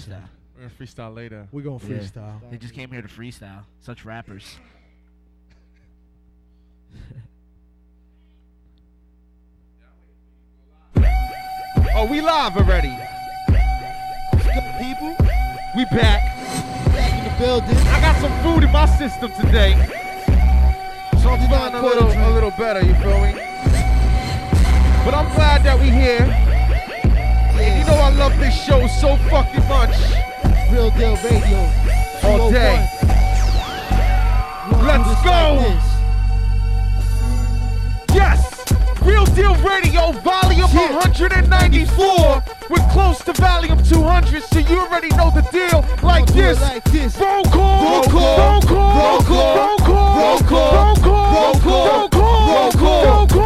freestyle. We're gonna freestyle later. We're gonna Yeah. freestyle. They just came here to freestyle. Such rappers. Oh, we live already. People We back. back in the building. I got some food in my system today. So I'm feeling a little, a little better, you feel me? But I'm glad that we here. Know I love this show so fucking much. Real Deal Radio. All day. 201. We'll do Let's go. like. Yes! Real Deal Radio, volume 194. We're close to volume 200, so you already know the deal. Like this. like this. Roll call! Roll call! Roll call! Roll call! Roll call! Roll call! Roll call! Roll call! Roll call! Roll call!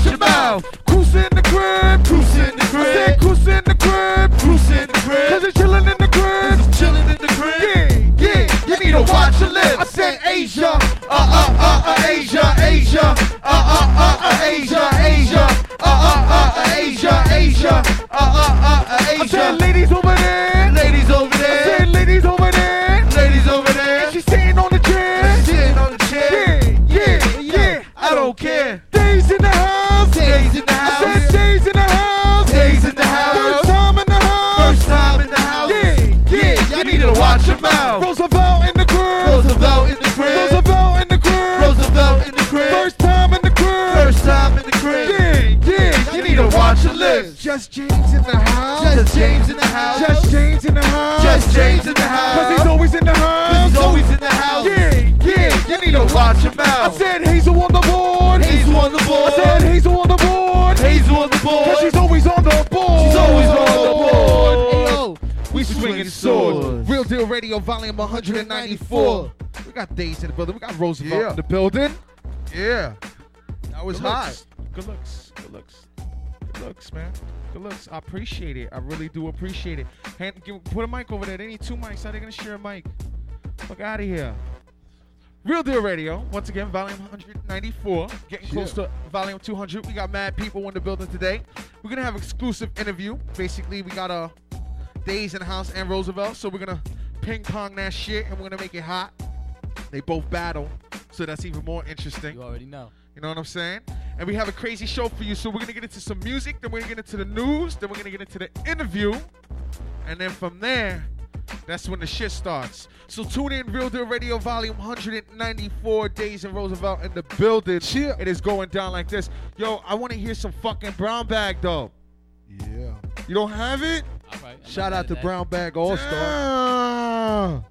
Watch your mouth. Cruise in the crib. Cruise in the I said crib. cruise in the crib. Cruise in the crib. Cause it's chillin' in the crib. Cause I'm chilling in the crib. Yeah, yeah, you need to watch your lips. I said Asia. Uh, uh, uh, uh, Asia, Asia. Uh, uh, uh, uh, Asia, Asia. Uh, uh, uh, uh, Asia, Asia. Uh, uh, uh, uh, Asia. I said ladies over there. Ladies over there. Just James in the house. Just James in the house. Just James in the house. Just James in the house. Cause he's always in the house. Cause he's always in the house. Yeah, yeah. You need to watch your I said Hazel on the board. Hazel on the board. I said Hazel on the board. Hazel on the board. Cause she's always on the board. She's always on the board. Hey, yo. We swinging swords. Real Deal Radio, volume 194. We got Days in the building. We got Roosevelt Yeah. in the building. Yeah. That was Good hot. looks. Good looks. Good looks, man. Good looks. I appreciate it. I really do appreciate it. Hand, give, put a mic over there. They need two mics. How they gonna share a mic? Fuck out of here. Real Deal Radio, once again, volume 194. Getting close to volume 200. We got mad people in the building today. We're gonna have exclusive interview. Basically, we got a Days in the house and Roosevelt. So we're gonna ping pong that shit and we're gonna make it hot. They both battle, so that's even more interesting. You already know. You know what I'm saying? And we have a crazy show for you. So we're gonna get into some music, then we're gonna get into the news, then we're gonna get into the interview, and then from there, that's when the shit starts. So tune in, Real Deal Radio, Volume 194, Days in Roosevelt in the building. Cheer. It is going down like this. Yo, I want to hear some fucking brown bag though. Yeah. You don't have it? All right. I'm Shout out to mad Brown Bag All Star.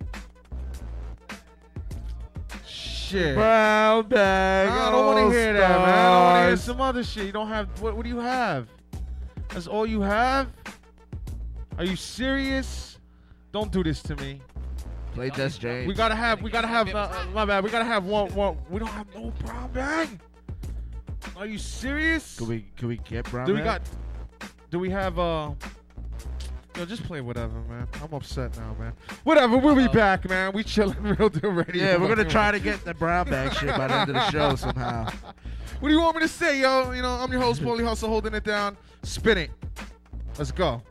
Shit. Brown bag. I don't want to hear that, man. I don't want to hear some other shit. You don't have. What, what do you have? That's all you have? Are you serious? Don't do this to me. Play Just James. We gotta have. We gotta have. Uh, uh, my bad. We gotta have one. One. We don't have no brown bag. Are you serious? Can we can we get Brown Do we bag? got? Do we have? Uh. Yo, just play whatever, man. I'm upset now, man. Whatever. We'll be Uh-oh. back, man. We chilling real deal radio. Yeah, we're gonna try to get the brown bag shit by the end of the show somehow. What do you want me to say, yo? You know, I'm your host, Paulie Hustle, holding it down. Spin it. Let's go.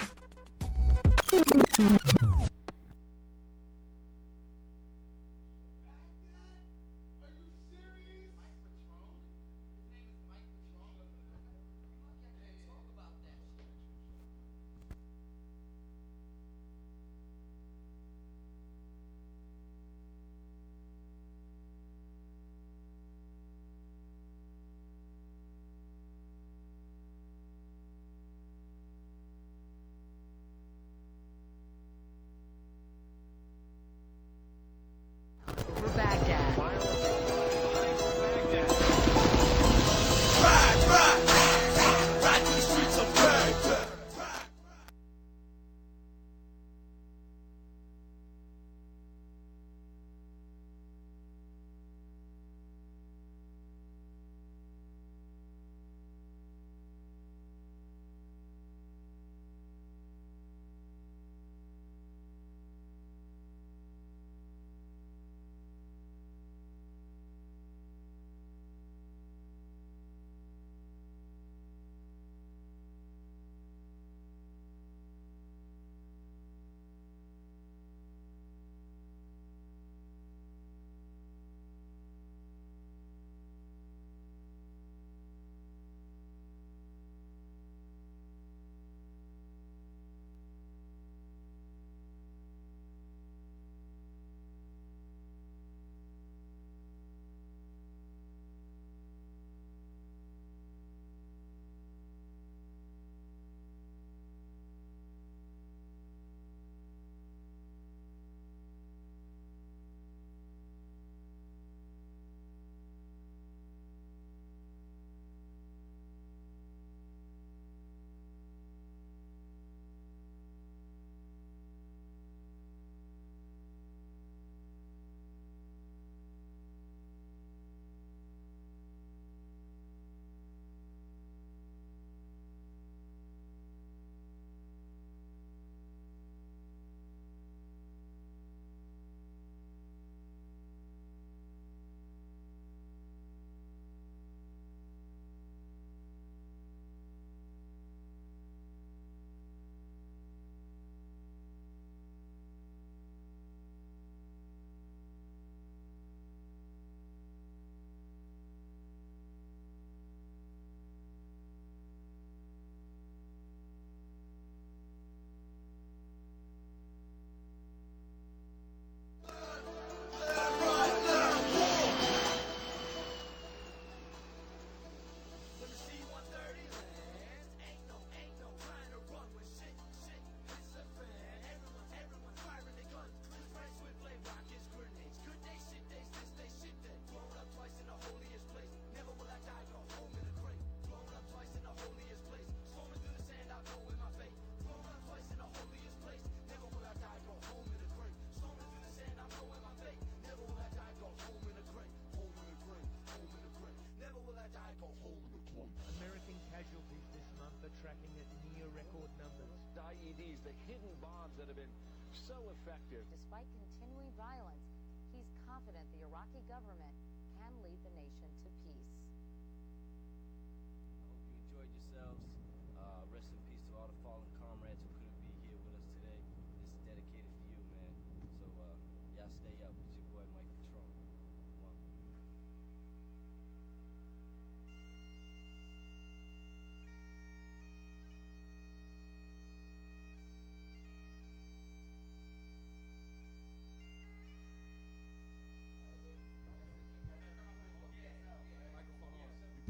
Tracking at near record numbers. IEDs, the hidden bombs that have been so effective. Despite continuing violence, he's confident the Iraqi government can lead the nation to peace. I hope you enjoyed yourselves. Uh, rest in peace to all the fallen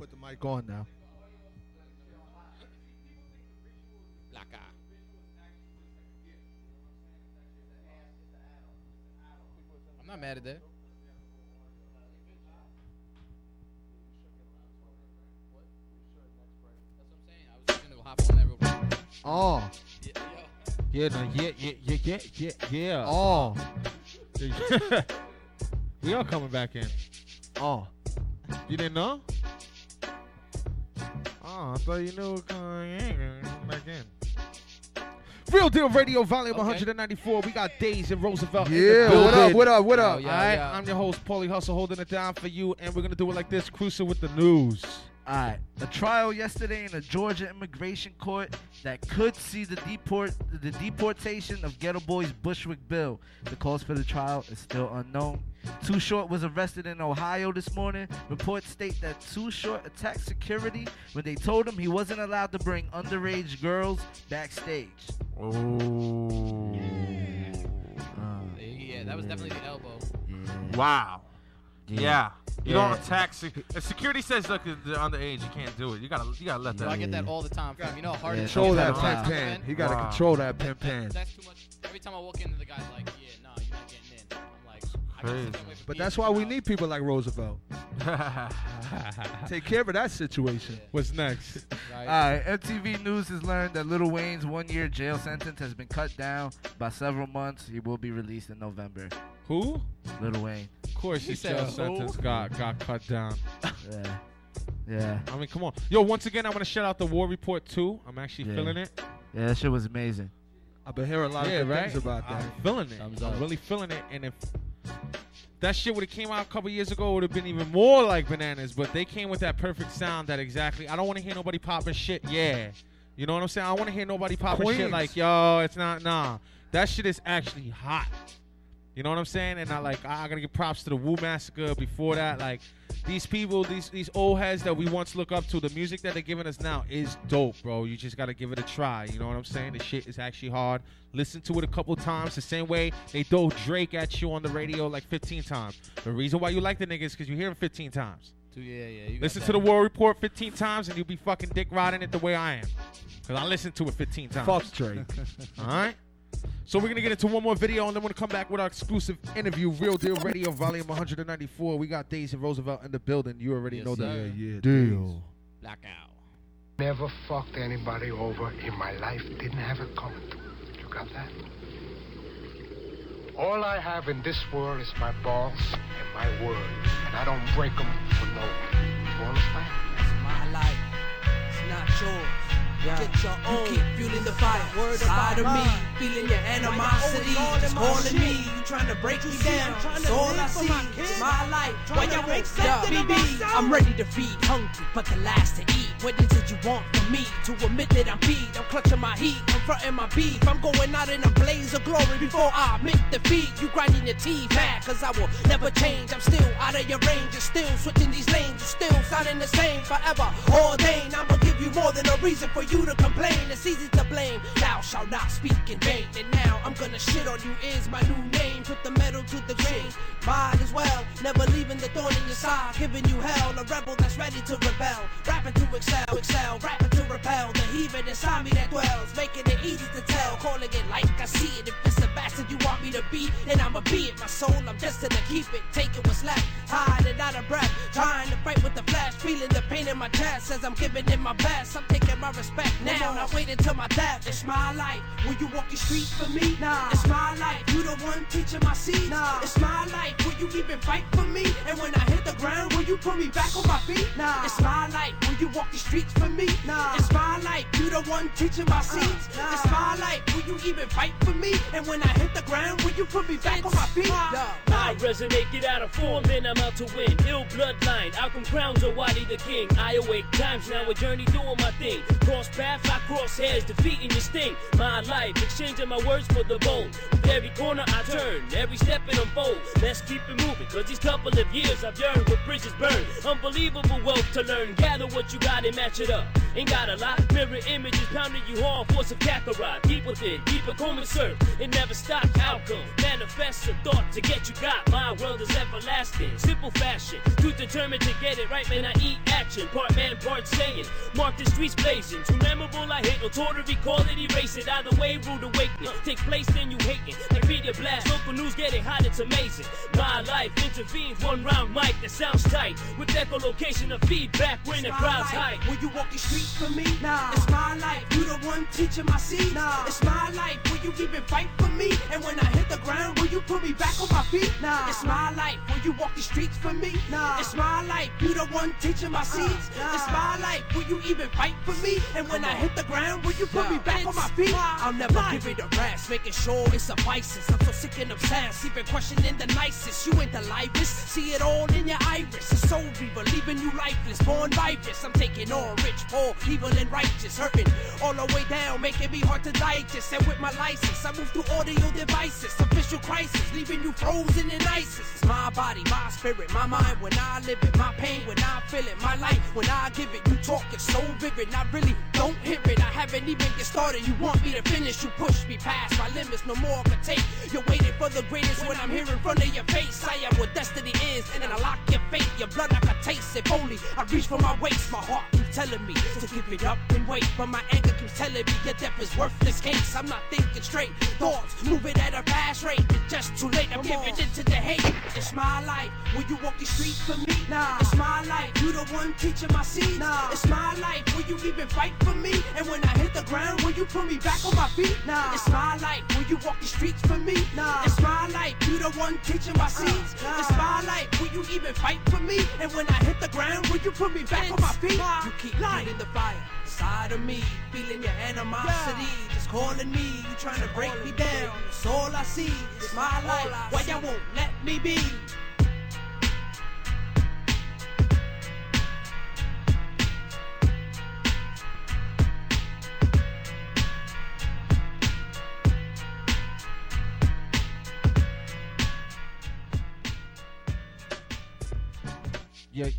Put the mic on now. I'm not mad at that. That's what I'm saying. I was just gonna hop on that real quick. Oh, Yeah. Yeah, no, yeah, yeah, yeah, yeah, yeah, yeah. oh, we are coming back in. oh. You didn't know? I thought you knew it was coming in. Back in. Real Deal Radio, Volume Okay. 194. We got Days in Roosevelt. in the Yeah, what up, what up, what Yo, up? yo. All right, yeah. I'm your host, Paulie Hustle, holding it down for you, and we're gonna do it like this: cruising with the news. All right. A trial yesterday in a Georgia immigration court that could see the deport the deportation of Geto Boys Bushwick Bill. The cause for the trial is still unknown. Too Short was arrested in Ohio this morning. Reports state that Too Short attacked security when they told him he wasn't allowed to bring underage girls backstage. Oh. Yeah, that was definitely the elbow. Wow. Yeah. You Yeah. don't attack. Sec- if security says, look, they're underage, you can't do it. You gotta, you gotta let So that. I get that all the time, fam. You know how hard Yeah, it is to Control that that pen on pan. He got to Wow. control that pen pan. That's too much. Every time I walk in, the guy's like, "Yeah, nah, Crazy. can sit there wait for But that's why we need people like Roosevelt. Take care of that situation. What's next? Right? All right, MTV News has learned that Lil Wayne's one-year jail sentence has been cut down by several months. He will be released in November. Who? Lil Wayne. Of course, He his said jail who? sentence got got cut down. Yeah. Yeah. I mean, come on, yo. Once again, I want to shout out the War Report too. I'm actually Yeah. feeling it. Yeah, that shit was amazing. I've been hearing a lot yeah, of good right. things about that. I'm feeling it. I'm really feeling it. And if that shit would have came out a couple years ago, it would have been even more like bananas. But they came with that perfect sound that exactly. I don't want to hear nobody popping shit. Yeah, you know what I'm saying. I want to hear nobody popping shit like, yo, it's not nah. That shit is actually hot. You know what I'm saying? And I like I gotta give props to the Wu Massacre. Before that, like these people, these these old heads that we once look up to, the music that they're giving us now is dope, bro. You just gotta give it a try. You know what I'm saying? The shit is actually hard. Listen to it a couple times. The same way they throw Drake at you on the radio like 15 times. The reason why you like the niggas is because you hear him 15 times. Two- yeah, yeah. You Listen to the War Report 15 times and you'll be fucking dick riding it the way I am. Cause I listened to it 15 times. Fuck Drake. All right. So we're gonna get into one more video, and then we're gonna come back with our exclusive interview, Real Deal Radio, Volume 194. We got Days and Roosevelt in the building. You already Yes, know that. yeah, Deal. Blackout. Never fucked anybody over in my life. Didn't have it coming to me. You got that? All I have in this world is my balls and my word. And I don't break them for no one. You understand? my life. It's not yours. Get your own. You keep fueling the fire. Word side of me. Feeling your animosity. Just calling me. You trying to break me down. That's all I see. It's my life. Why y'all make something of myself? I'm ready to feed. Hungry, but the last to eat. What is it you want from me? To admit that I'm beat. I'm clutching my heat. I'm fronting my beef. I'm going out in a blaze of glory before I admit defeat. You grinding your teeth mad, cause I will never change. I'm still out of your range. You're still switching these lanes. You're still sounding the same forever. Ordained. I'ma give you more than a reason for you to complain. It's easy to blame. Thou shalt not speak in vain. And now I'm gonna shit on you is my new name. Put the metal to the grave. Might as well. Never leaving the thorn in your side. Giving you hell. A rebel that's ready to rebel. Rapping to excel, excel. Rapping to repel. The heathen inside me that dwells. Making it easy to tell. Calling it like I see it. If it's the bastard you want me to be, then I'ma be it. My soul, I'm destined to keep it. Taking what's left. Tired and out of breath. Trying to fight with the flash. Feeling the pain in my chest. As I'm giving it my best. I'm taking my respect now. Not waiting till my death. It's my life. Will you walk the streets for me? Nah. It's my life. You the one teaching my seeds. Nah. It's my life. Will you even fight for me? And when I hit the ground, will you put me back on my feet? Nah. It's my life. Will you walk the streets for me? Nah. It's my life. You the one teaching my seeds. Nah. It's my life. Will you even fight for me? And when I hit the ground, will you put me back on my feet? Nah. I resonate, get out of form, then I'm out to win. Ill bloodline, Outcome crowns or Wadi the king. I awake times now, a journey doing my thing. Cross paths, I cross hairs, defeating your sting. My life, exchanging my words for the bone. With every corner I turn, every step it unfolds. Let's keep it moving, cause these couple of years I've yearned with bridges burned. Unbelievable wealth to learn. Gather what you got and match it up. Ain't got a lot, mirror images pounding you hard, force of Kakarot. Deep within, keep it comb and serve. It never stops, outcome. Manifest a thought to get you got. My world is everlasting, simple fashion. Too determined to get it right, man. I eat action. Part man, part saying. Mark the streets blazing. Too memorable, I hate. No tour to recall it, erase it. Either way, rude awakening. Take place, then you hating. Like media blast, local news getting hot, it's amazing. My life intervenes, one round mic that sounds tight. With echolocation of feedback when the crowd's hype. Will you walk the streets for me? Nah. It's my life. You the one teaching my seeds. Nah. It's my life. Will you even fight for me? And when I hit the ground, will you put me back on my feet? Nah. It's my life. Will you walk the streets for me? Nah. It's my life. You the one teaching my seeds. It's my life. Will you even fight for me? And when I hit the ground, will you put me back on my feet? I'll never give it a rest, making sure it suffices. I'm so sick and obsessed, even questioning the nicest. You ain't the livest, see it all in your iris. A soul reaver, leaving you lifeless, born virus. I'm taking on rich, poor, evil and righteous, hurting all the way down, making me hard to digest. And with my license, I move through audio devices, official crisis, leaving you frozen in ISIS. It's my body, my spirit, my mind when I live it, my pain when I feel it, my life when I give it. You talk it so vivid, I really don't hear it. I haven't even get started. You want me to finish, you push me past my limits, no more I can take. You're waiting for the greatest when I'm here in front of your face. I am what destiny is, and I lock your fate. Your blood I can taste. If only I reach for my waist, my heart keeps telling me to give it up and wait. But my anger keeps telling me your death is worthless case. I'm not thinking straight. Thoughts moving at a fast rate. It's just too late. I'm giving in to the hate. It's my life. Will you walk the streets for me? Nah. It's my life. You the one teaching my seeds. Nah. It's my life. Will you even fight for me? And when I hit the ground, will you put me back on my feet? Nah. It's my life. Will you walk the streets for me? Nah. It's my life. You the one teaching my seeds. Nah. It's my life. Will you even fight for me? And when I hit the ground, will you put me back on my feet? You keep lighting the fire inside of me, feeling your animosity. Just calling me, you trying to break me down. It's all I see. It's my life. Why y'all won't let me be?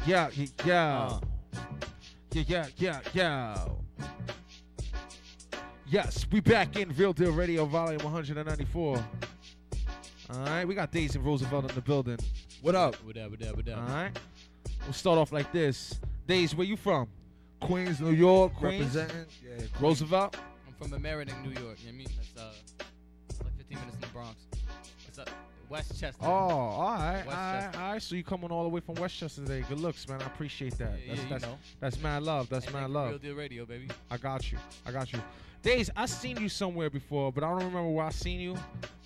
Yeah, yeah, yeah, yeah. Yeah, yeah, yeah, yeah. Yes, we back in Real Deal Radio, volume 194. All right, we got Daisy Roosevelt in the building. What up? What up, what up, what up? All right. we'll start off like this. Daisy, where you from? Queens, New York, Queens? representing. Yeah, Queens. Roosevelt? I'm from the Meriden, New York. You know what I mean? That's uh, like 15 minutes in the Bronx. What's up? Westchester. Oh, all right, all right, Westchester. all right. So you coming all the way from Westchester today? Good looks, man. I appreciate that. Yeah, that's yeah, you that's, know. that's mad love. That's And mad love. Real Deal Radio, baby. I got you. I got you. Days, I seen you somewhere before, but I don't remember where I seen you.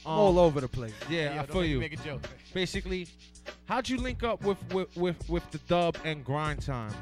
I'm all over the place. Yeah, Yo, I feel you. Make a joke. Basically, how'd you link up with with with, with the dub and grind time?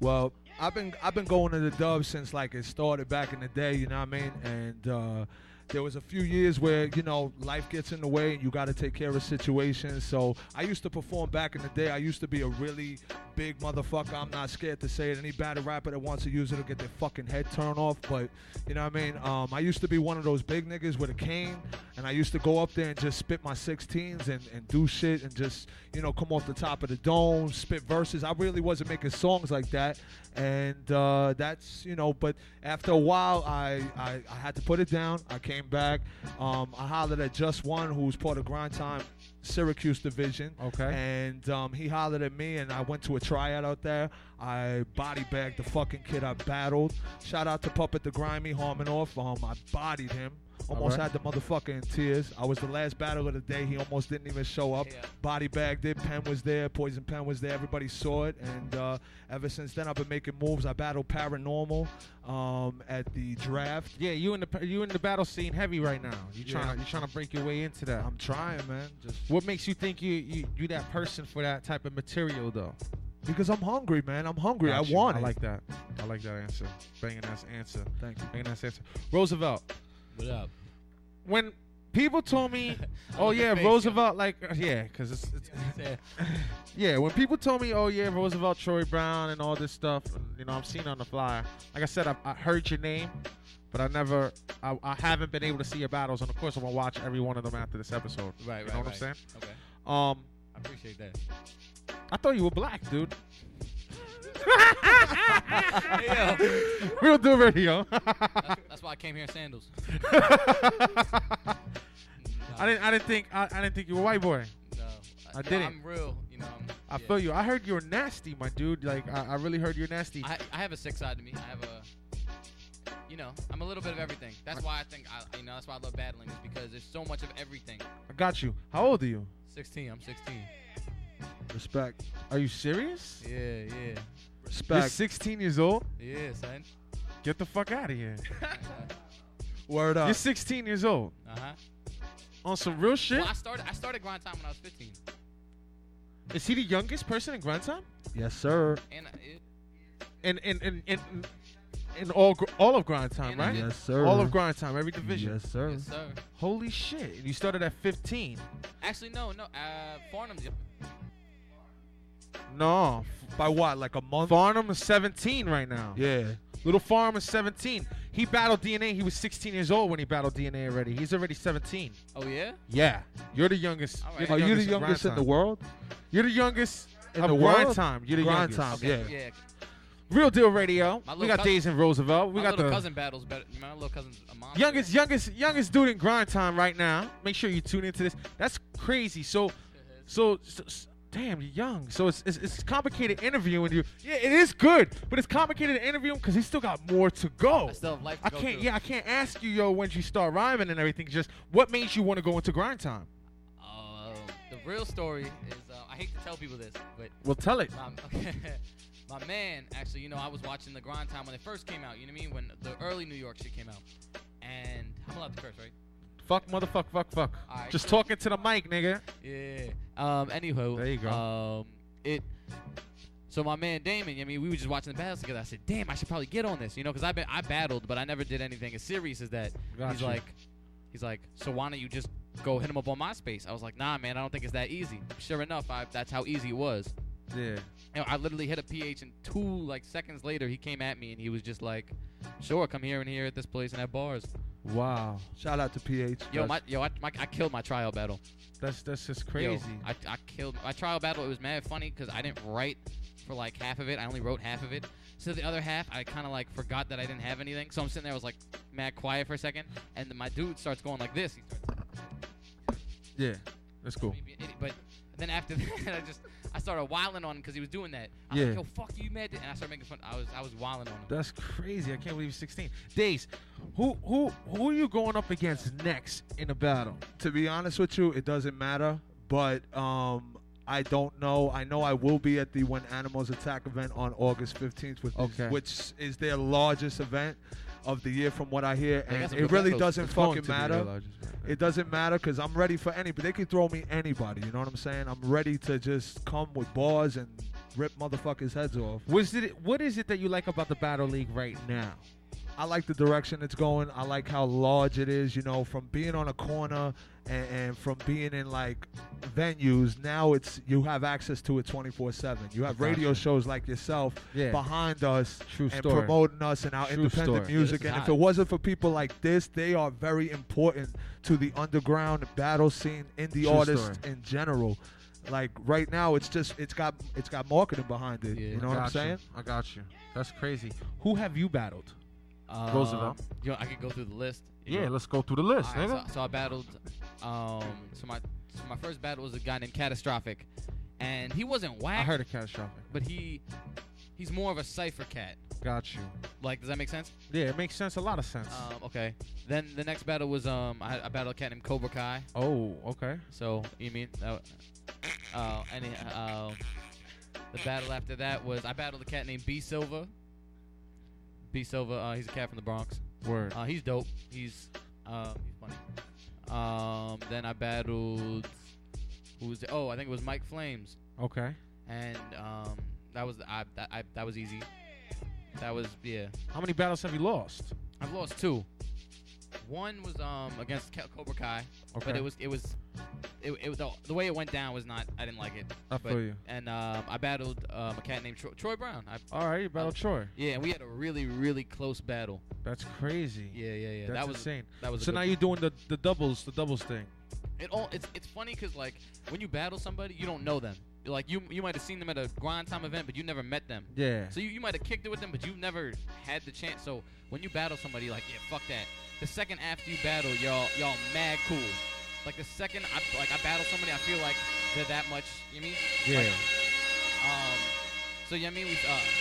Well, I've been I've been going to the Dub since like it started back in the day, you know what I mean? And uh, there was a few years where you know life gets in the way and you got to take care of situations. So I used to perform back in the day. I used to be a really big motherfucker. I'm not scared to say it. Any battle rapper that wants to use it will get their fucking head turned off. But you know what I mean? Um, I used to be one of those big niggas with a cane, and I used to go up there and just spit my 16s and, and do shit and just you know come off the top of the dome, spit verses. I really wasn't making songs like that, and uh, that's you know. But after a while, I, I I had to put it down. I came back. Um, I hollered at Just One, who's part of Grind Time. Syracuse division. Okay. And um, he hollered at me, and I went to a tryout out there. I body bagged the fucking kid I battled. Shout out to Puppet the Grimy Harmon off. Um, I bodied him. Almost Alright. had the motherfucker in tears. I was the last battle of the day. He almost didn't even show up. Body bagged it. Pen was there. Poison Pen was there. Everybody saw it. And uh, ever since then, I've been making moves. I battled Paranormal um, at the draft. Yeah, you in the you in the battle scene heavy right now. You Yeah. trying to you trying to break your way into that. I'm trying, man. Just what makes you think you you you that person for that type of material though? because I'm hungry, man. I'm hungry. Got I you. want I it. like that. I like that answer. Banging ass answer. Thank you. Banging ass answer. Roosevelt. What up? When people told me, oh yeah, Roosevelt, like uh, yeah, because it's, it's yeah. When people told me, oh yeah, Roosevelt, Troy Brown, and all this stuff, and, you know, I'm seeing on the flyer. Like I said, I, I heard your name, but I never, I, I haven't been able to see your battles, and of course, I'm gonna watch every one of them after this episode. Right, You right, You know what right. I'm saying? Okay. Um, I appreciate that. I thought you were black, dude. Hey, yo. Real deal radio. That's, that's why I came here in sandals. I didn't. I didn't think. I, I didn't think you were a white boy. No, I didn't. I'm real. You know. I'm, I yeah. feel you. I heard you're nasty, my dude. Like I, I really heard you're nasty. I, I have a sick side to me. I have a, you know, I'm a little bit of everything. That's why I think I, you know, that's why I love battling is because there's so much of everything. I got you. How old are you? 16. I'm 16. Respect. Are you serious? Yeah, yeah, Respect. You're Respect. 16 years old. yeah, son. Get the fuck out of here. Word up. You're 16 years old. Uh huh. On some real shit. Well, I started. I started grind time when I was 15. Is he the youngest person in grind time? Yes, sir. And uh, it, In in in in, in all all of grind time, And right? Yes, sir. All of grind time, every division. Yes, sir. yes, sir. Holy shit! You started at 15. Actually, no, no. Uh, Farnham's. No, By what? Like a month? Farnham is 17 right now. Yeah. Little Farm is 17. He battled DNA. He was 16 years old when he battled DNA already. He's already 17. Oh yeah. Yeah, you're the youngest. All You're the Are you the youngest youngest in the world? You're the youngest In of the grind world? time. You're the Grind youngest. time. Okay, Yeah. yeah. Real deal radio. We got cousin- Days in Roosevelt. We My got little the cousin battles better. My little cousin's a monster. youngest, youngest, youngest dude in grind time right now. Make sure you tune into this. That's crazy. So, so, so, s- damn, you're young. So it's it's, it's complicated interviewing you. Yeah, it is good, but it's complicated to interview him because he still got more to go. I still have life to I go can't. through. Yeah, I can't ask you, yo, when you start rhyming and everything. Just what made you want to go into grind time? Uh, the real story is uh, I hate to tell people this, but Well, tell it. my, my man actually, you know, I was watching the grind time when it first came out. You know what I mean? When the early New York shit came out, and I'm allowed to curse, right? Fuck, motherfuck, fuck, fuck. Just talking to the mic, nigga. Yeah. Um. Anywho. There you go. Um. It. So my man Damon, I mean, we were just watching the battles together. I said, "Damn, I should probably get on this," you know, because I been I battled, but I never did anything as serious as that. Got he's like, he's like, so why don't you just go hit him up on MySpace? I was like, Nah, man, I don't think it's that easy. Sure enough, I, that's how easy it was. Yeah. You know, I literally hit a PH, and two like seconds later, he came at me, and he was just like, "Sure, come here and here at this place and have bars." Wow. Shout out to PH. Yo, That's- my yo, I, my, I killed my trial battle. That's that's just Yo, crazy. I, I killed my trial battle. It was mad funny because I didn't write for like half of it. I only wrote half of it. So the other half, I kind of like forgot that I didn't have anything. So I'm sitting there, I was like mad quiet for a second, and then my dude starts going like this. He starts, yeah. That's cool. but then after that, I just I started wilding on him because he was doing that. I was Yeah. like, yo, fuck you, man. And I started making fun. I was I was wilding on him. That's crazy. I can't believe you're 16. Days, who who who are you going up against next in a battle? to be honest with you, it doesn't matter. But um, I don't know. I know I will be at the When Animals Attack event on August 15th, which, Okay. is, which is their largest event of the year, from what I hear. And it really doesn't fucking matter. their largest event. It doesn't matter because I'm ready for any. But they can throw me anybody. You know what I'm saying? I'm ready to just come with bars and rip motherfuckers' heads off. Was it? What is it that you like about the battle league right now? I like the direction it's going. I like how large it is. You know, from being on a corner and, and from being in like venues, now it's you have access to it 24/7. You have radio shows like yourself Yeah. behind us True and story. promoting us and our True independent story. music. Yeah, this is and if hot. it wasn't for people like this, they are very important to the underground battle scene, indie True artists story. in general. Like right now, it's just it's got it's got marketing behind it. Yeah. you know what I'm Got saying? I got you. That's crazy. Who have you battled? Um, Roosevelt. Yo, I could go through the list. Yeah, know. let's go through the list, nigga. so, so I battled. Um, so my so my first battle was a guy named Catastrophic, and he wasn't whack. I heard a catastrophic. but he he's more of a cipher cat. Got you. Like, does that make sense? Yeah, it makes sense. A lot of sense. Um, okay. Then the next battle was um I, I battled a cat named Cobra Kai. oh, okay. So you mean that? Uh, any uh, the battle after that was I battled a cat named B Silva. B Silva, uh, he's a cat from the Bronx. Word. Uh, he's dope. He's um, he's funny. Um, then I battled who was it? Oh, I think it was Mike Flames, Okay. and um, that was I that I, that was easy. That was yeah. How many battles have you lost? I've lost two. One was um against Cobra Kai, but it was it was it, it was the, the way it went down was not I didn't like it. I but, feel you. And um, I battled um, a cat named Troy, Troy Brown. I, All right, you battled Troy. yeah, and we had a really really close battle. That's crazy. Yeah, yeah, yeah. That's that was insane. That was so now one. you're doing the, the doubles, the doubles thing. It all it's it's funny because like when you battle somebody, you don't know them. Like you you might have seen them at a grind time event, but you never met them. Yeah. So you, you might have kicked it with them, but you've never had the chance. So when you battle somebody, like yeah, fuck that. The second after you battle, y'all y'all mad cool. Like the second I like I battle somebody, I feel like they're that much. You mean? Yeah. Like, um. So yeah, I mean we uh.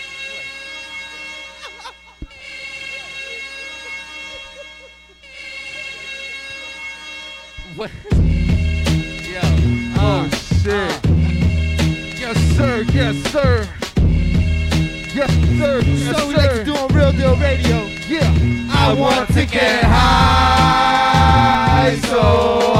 What? Yo. Oh shit. Yes sir, yes sir. Yes sir, yes So we sir. like to do on Real Deal Radio. Yeah. I want to get high, so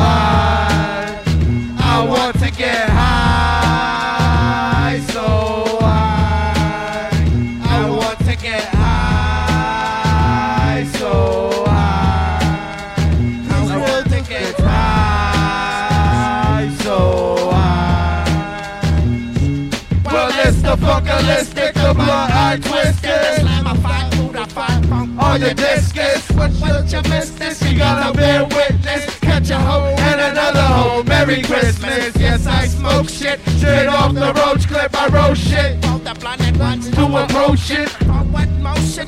Well, it's the fuckalistic, the blunt I twisted. All your discus, what what you miss this? You gotta bear witness. Catch a hoe and another hoe. Merry Christmas. Yes, I smoke shit straight off the roach clip. I roll shit to approach it.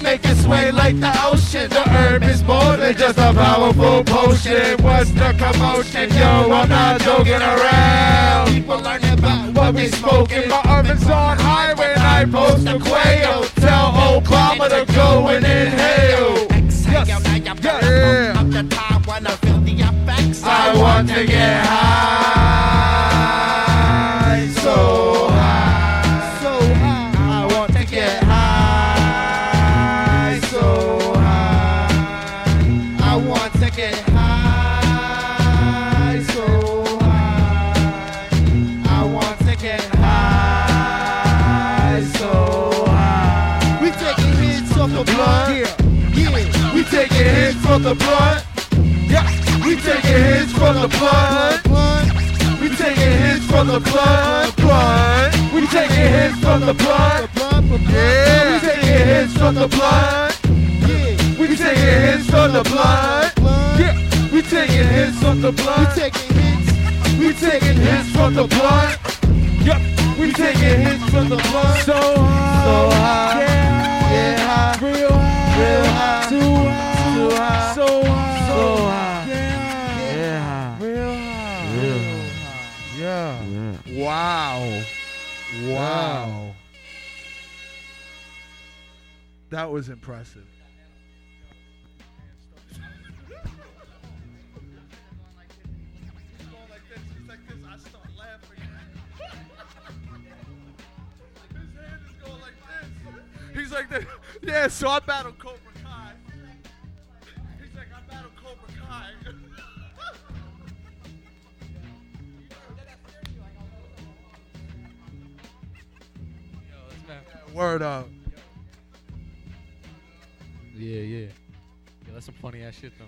Make it sway like the ocean. The herb is more than just a powerful potion. What's the commotion? Yo, I'm not joking around. People learning about what we smoking. My oven's on high when I post a quail. Tell Obama to go and inhale. Yes. Yeah. I want to get high, so the blunt. Yeah, we taking hits from the blunt. We taking hits from the blunt. We taking hits from the blunt. Yeah, we taking hits from the blunt. Yeah, we taking hits from the blunt. Yeah, we taking hits from the blunt. We taking hits. We taking hits from the blunt. Yep, we taking hits from the blunt. So high, so high, yeah, yeah, high, real high, real high, too high, too high, so high, so high, yeah, yeah, real high, real high, yeah. Wow, wow, that was impressive. He's like this. Yeah, so I battled Cobra Word up. Yeah, yeah. Yeah, that's some funny ass shit though.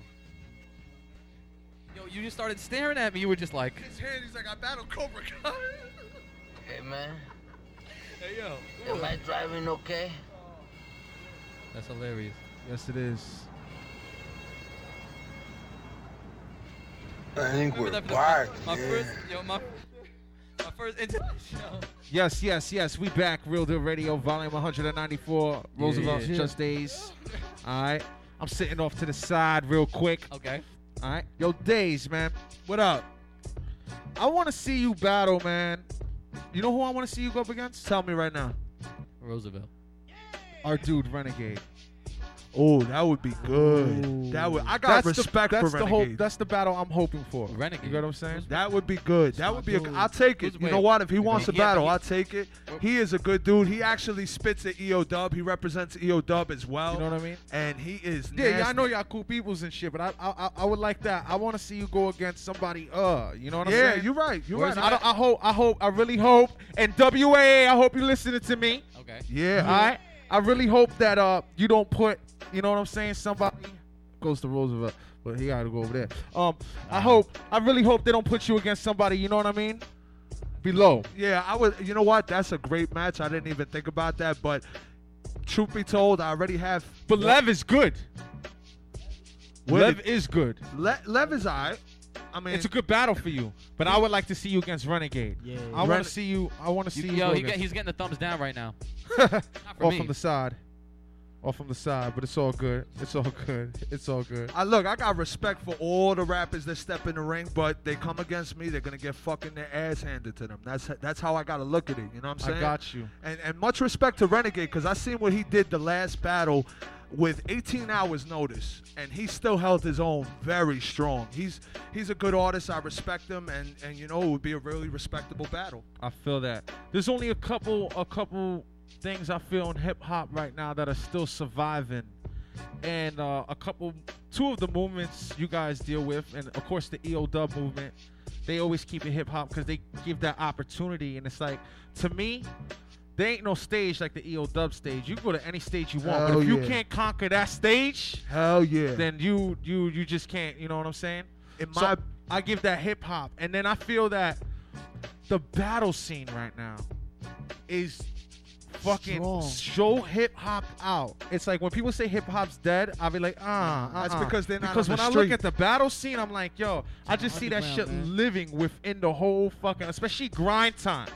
Yo, you just started staring at me. You were just like, His hand, he's like, I battled Cobra Kai. Hey man, hey yo. am I driving okay? that's hilarious. Yes, it is. I think Remember we're that the- back. My yeah. first, yo, my, my first. Yes, yes, yes. We back. Real Deal Radio, volume 194. Roosevelt's yeah. Just Days. All right. I'm sitting off to the side real quick. Okay. All right. Yo, Days, man. What up? I want to see you battle, man. You know who I want to see you go up against? Tell me right now. Roosevelt. our dude Renegade. Oh, that would be good. That would. I got That's the- respect that's for the whole. That's the battle I'm hoping for. Renegade. You get what I'm saying? That would be good. That would be. A, dude. I'll take it. You know what? If he wants a battle, I'll take it. He is a good dude. He actually spits at EO Dub. He represents EO Dub as well. You know what I mean? And he is. Yeah, yeah, I know y'all cool peoples and shit, but I, I, I- I would like that. I want to see you go against somebody. Uh, you know what I'm Yeah, saying? you're right. You're Where's right. I, I hope, I hope, I really hope. And WAA, I hope you're listening to me. Okay. Yeah. All right. I really hope that uh you don't put, you know what I'm saying, somebody goes to Roosevelt, but he got to go over there. Um, I hope, I really hope they don't put you against somebody. You know what I mean? Below. Yeah, I would. You know what? That's a great match. I didn't even think about that, but truth be told, I already have. But Lev is good. Lev is good. Le- Lev is alright. I mean, It's a good battle for you, but I would like to see you against Renegade. Yeah. I want Ren- to see you. I want to see you. Yo, he get, he's getting the thumbs down right now. Not for off me. from the side. Off from the side, but it's all good. It's all good. It's all good. I look, I got respect for all the rappers that step in the ring, but they come against me, they're gonna get fucking their ass handed to them. That's that's how I gotta look at it. You know what I'm saying? I got you. And and much respect to Renegade because I seen what he did the last battle with 18 hours notice, and he still held his own very strong. He's he's a good artist. I respect him, and and you know it would be a really respectable battle. I feel that. There's only a couple a couple things I feel in hip hop right now that are still surviving. And uh, a couple two of the movements you guys deal with, and of course the EO dub movement, they always keep it hip hop because they give that opportunity. And it's like to me, there ain't no stage like the EO dub stage. You can go to any stage you want, but Hell if you can't conquer that stage, Hell yeah. then you you you just can't. You know what I'm saying? In So my I give that hip hop, and then I feel that the battle scene right now is fucking Strong. show hip hop out. It's like when people say hip hop's dead, I'll be like, ah, uh, That's because they're not because on when the I look at the battle scene, I'm like, yo, I just see that shit man. living within the whole fucking, especially grind time.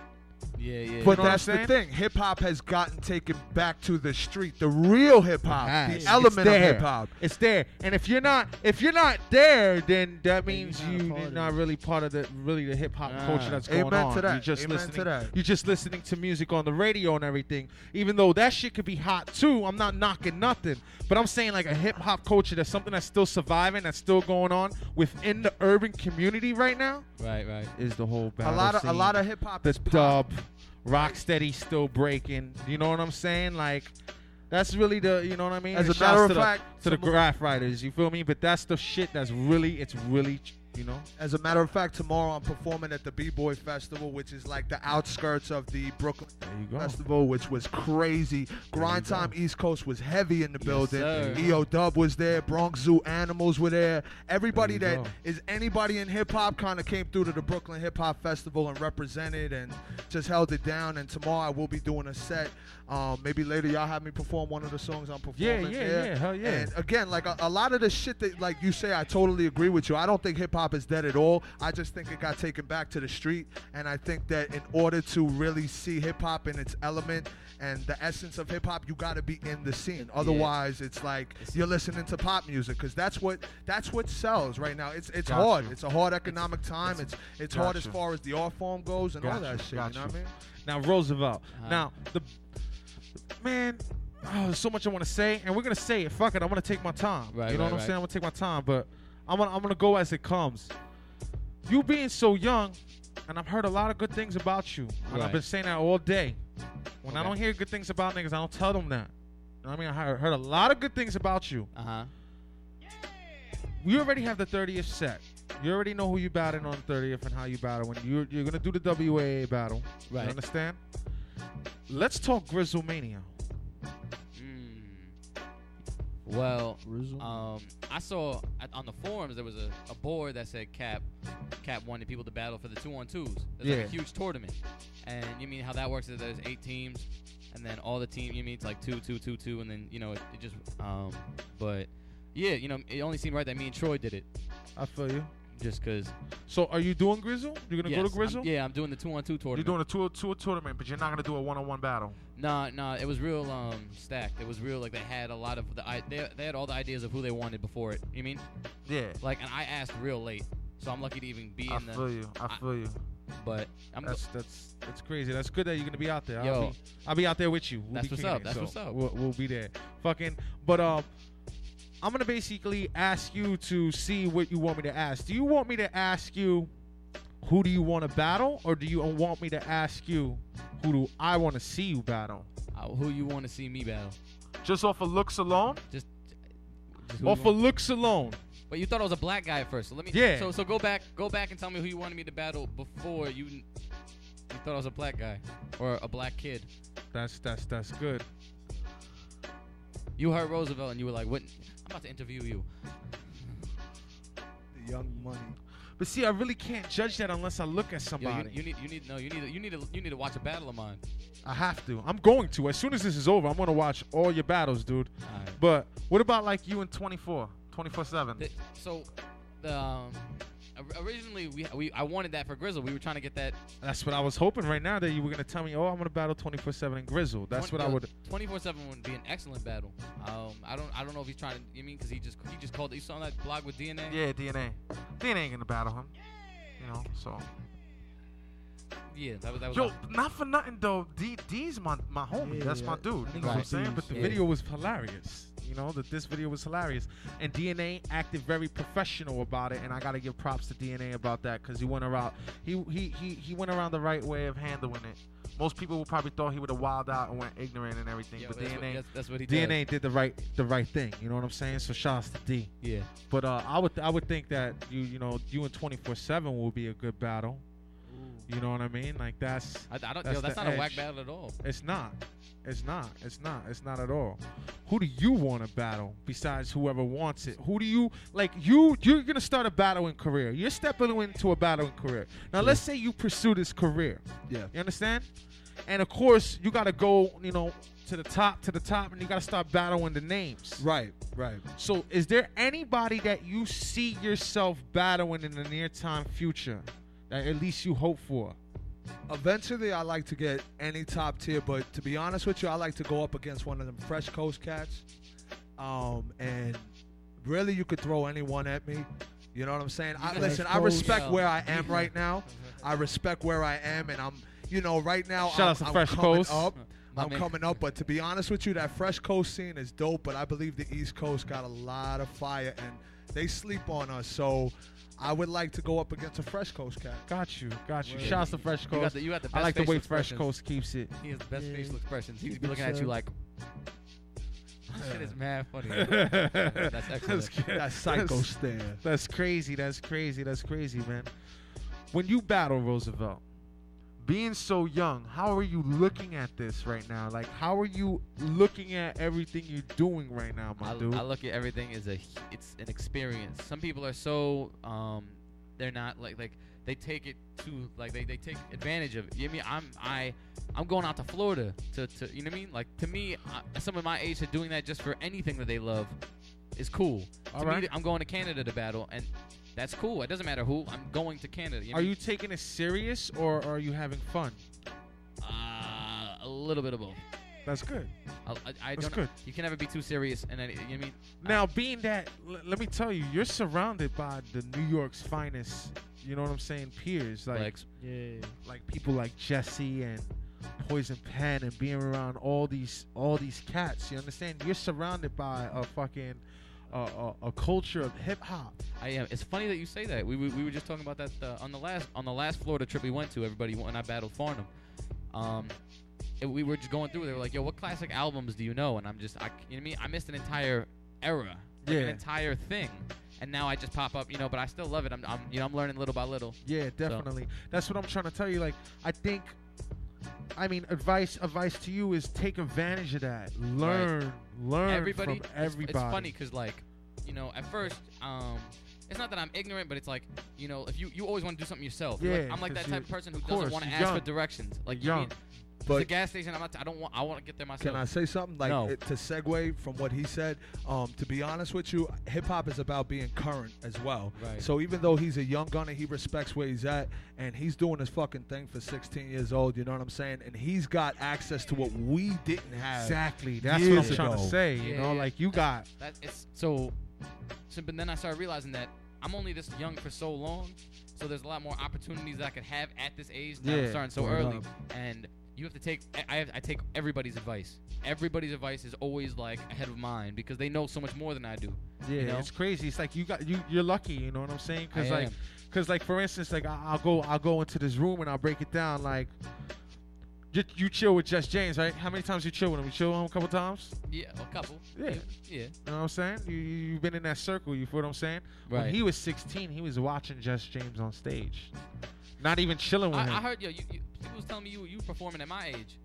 Yeah, yeah. But You know that's the thing. Hip hop has gotten taken back to the street, the real hip hop, the It's element of hip hop. It's there, and if you're not, if you're not there, then that means you're not a you, part you're of not it. really part of the really the hip hop Ah. culture that's going Amen on. to that. You're just Amen to listening. that. You're just listening to music on the radio and everything. Even though that shit could be hot too, I'm not knocking nothing. But I'm saying like a hip hop culture that's something that's still surviving, that's still going on within the urban community right now. Right, right. Is the whole A lot of a lot of hip hop the is pop. dub, Rocksteady still breaking. You know what I'm saying? Like, that's really the, you know what I mean? As a matter of to the- fact, to the graph writers, you feel me? But that's the shit that's really, it's really, you know. As a matter of fact, tomorrow I'm performing at the B Boy Festival, which is like the outskirts of the Brooklyn There you go. Festival, which was crazy. Grind. Time East Coast was heavy in the building. sir. EO Dub was there. Bronx Zoo Animals were there. Everybody There that go. is anybody in hip hop kind of came through to the Brooklyn Hip Hop Festival and represented and just held it down. And tomorrow I will be doing a set. Um, maybe later y'all have me perform one of the songs I'm Yeah, performing. yeah, there. yeah, hell yeah. And again, like a, a lot of the shit that like you say, I totally agree with you. I don't think hip hop is dead at all. I just think it got taken back to the street, and I think that in order to really see hip hop in its element and the essence of hip hop, you got to be in the scene. Otherwise, it's like you're listening to pop music because that's what that's what sells right now. It's it's Got hard. you. It's a hard economic time. It's it's hard as far as the art form goes and all that you, shit. got You know what I mean? Now Roosevelt. Uh-huh. Now the man, oh, there's so much I want to say, and we're gonna say it. Fuck it, I'm gonna take my time. Right, you know right, what I'm right. saying? I'm gonna take my time, but I'm gonna I'm gonna go as it comes. You being so young, and I've heard a lot of good things about you, and I've been saying that all day. When I don't hear good things about niggas, I don't tell them that. You know what I mean? I heard, heard a lot of good things about you. Uh huh. We already have the 30th set. You already know who you battling on 30th and how you battle. When you're you're gonna do the WAA battle, Right. You understand? Let's talk Grizzlemania. Mm. Well, um, I saw at, on the forums there was a, a board that said Cap Cap wanted people to battle for the two on twos. There's like a huge tournament, and you mean how that works is there's eight teams, and then all the team you mean it's like two, two, two, two, and then you know it, it just um, but yeah, you know it only seemed right that me and Troy did it, I feel you. Just cause. So are you doing Grizzle? You're gonna go to Grizzle? Yeah, I'm doing the two on two tournament. You're doing a two-on-two tournament, but you're not gonna do a one on one battle. Nah, nah, it was real um stacked. It was real like they had a lot of the I they, they had all the ideas of who they wanted before it. You mean? Yeah. Like, and I asked real late, so I'm lucky to even be I in the. I feel you. I I- feel you. But I'm That's that's that's crazy. That's good that you're gonna be out there. I'll Yo. be, I'll be out there with you. We'll That's be what's kicking up, it, that's so what's up. We'll, we'll be there. Fucking. But um, I'm gonna basically ask you to see what you want me to ask. Do you want me to ask you who do you want to battle, or do you want me to ask you who do I want to see you battle? uh, who you want to see me battle? Just off of looks alone. Just, just Off of want- looks alone. But you thought I was a black guy at first. So let me. Yeah. So so go back go back and tell me who you wanted me to battle before you. You thought I was a black guy or a black kid. That's that's that's good. You heard Roosevelt and you were like, "What? I'm about to interview you." The Young Money. But see, I really can't judge that unless I look at Yo, somebody. you, you need you need no you need to, you need to, you need to watch a battle of mine. I have to. I'm going to. As soon as this is over, I'm going to watch all your battles, dude. Alright. But what about like you in 24? 24 7. The- so, the, um, or- originally we we I wanted that for Grizzle. We were trying to get that. That's what I was hoping right now that you were going to tell me, oh, I'm going to battle 24 7 in Grizzle. That's what I would. Twenty four seven would be an excellent battle. Um, I don't I don't know if he's trying to. You mean because he just he just called. You saw that blog with DNA. Yeah, DNA. DNA ain't going to battle him. You know, so. Yeah, that was that was. Yo, not for nothing though. D D's my my homie. Yeah, That's my dude. You know what I'm saying? But the Yeah. video was hilarious. You know that this video was hilarious, and DNA acted very professional about it, and I gotta give props to DNA about that because he went around. He he he he went around the right way of handling it. Most people would probably thought he would have wild out and went ignorant and everything, Yeah, but that's what- DNA that's- that's what he DNA did the right the right thing. You know what I'm saying? So shouts to D. Yeah. But uh, I would I would think that you you know you and 24 seven will be a good battle. You know what I mean? Like that's I, I don't. yo, that's the not a whack battle at all. It's not. It's not. It's not. It's not at all. Who do you want to battle besides whoever wants it? Who do you like? You you're gonna start a battling career. You're stepping into a battling career. Now let's say you pursue this career. Yeah. You understand? And of course you gotta go. You know to the top, to the top, and you gotta start battling the names. Right. Right. So is there anybody that you see yourself battling in the near time future that at least you hope for? Eventually, I like to get any top tier, but to be honest with you, I like to go up against one of them Fresh Coast cats. Um, and really, you could throw anyone at me. You know what I'm saying? I, listen, I Coast. respect where I am right now. I respect where I am, and I'm, you know, right now Shout I'm, out to I'm Fresh coming Coast. up. I'm man. coming up, but to be honest with you, that Fresh Coast scene is dope. But I believe the East Coast got a lot of fire, and they sleep on us. So I would like to go up against a Fresh Coast cat. Got you, got you. Word. Shouts to Fresh You Coast. got the- you got the best I like the way Fresh expressions. Coast keeps it. He has the best Yeah. facial expressions. He'd be looking at you chill. like. Shit is mad funny. That's excellent. That's, That psycho that's- stare. That's crazy. That's crazy. That's crazy, man. When you battle Roosevelt, being so young, how are you looking at this right now? Like, how are you looking at everything you're doing right now, my I, dude? I look at everything as a it's an experience. Some people are so um they're not like like they take it to like they, they take advantage of it. You know what I mean I'm I I'm going out to Florida to, to you know what I mean like to me I, some of my age are doing that just for anything that they love is cool. All to right. me I'm going to Canada to battle and that's cool. It doesn't matter who. I'm going to Canada. You know are you taking it serious or are you having fun? mean? uh, a little bit of both. That's good. I, I, I That's don't good. You can never be too serious and then you know what I mean Now, being that, let me tell you, you're surrounded by the New York's finest. You know what I'm saying? Peers like Flex. Yeah. like people like Jesse and Poison Pen and being around all these all these cats. You understand? You're surrounded by a fucking a, a culture of hip hop. I am. It's funny that you say that. We, we, we were just talking about that uh, on the last on the last Florida trip we went to. Everybody when I battled Farnham, um, we were just going through. They were like, "Yo, what classic albums do you know?" And I'm just, I, you know what I mean? I missed an entire era, like an entire thing, and now I just pop up, you know. But I still love it. I'm, I'm you know, I'm learning little by little. Yeah, definitely. That's what I'm trying to tell you. Like, I think, I mean, advice advice to you is take advantage of that. Learn, learn everybody, from it's- everybody. It's, funny because like, you know, at first, um, it's not that I'm ignorant, but it's like, you know, if you you always want to do something yourself. You're like- I'm like that type of person who of doesn't want to ask for directions. Like, know young. mean? It's But- a gas station. I'm not. I don't want. I want to get there myself. Can I say something? Like No. it, to segue from what he said, um, to be honest with you, hip hop is about being current as well. Right. So even though he's a young gunner, he respects where he's at, and he's doing his fucking thing for 16 years old. You know what I'm saying? And he's got access to what we didn't have. Exactly. That's what I'm trying to ago. say. You Yeah, know, yeah. like you got. That it's so. So, but then I started realizing that I'm only this young for so long, so there's a lot more opportunities that I could have at this age that I'm Yeah, starting so early. up. And you have to take. I, I, I take everybody's advice. Everybody's advice is always like ahead of mine because they know so much more than I do. Yeah, you know? it's crazy. It's like you got you. You're lucky. You know what I'm saying? Because like, because like for instance, like I- I'll go I'll go into this room and I'll break it down. Like, you, you chill with Just James, right? How many times you chill with him? You chill with him a couple times. Yeah, a couple. Yeah. Yeah. You know what I'm saying? You, you- you've been in that circle. You feel what I'm saying? When Right. he was 16, he was watching Just James on stage, not even chilling with I, him. I heard yo. You, you, people was telling me you you performing at my age.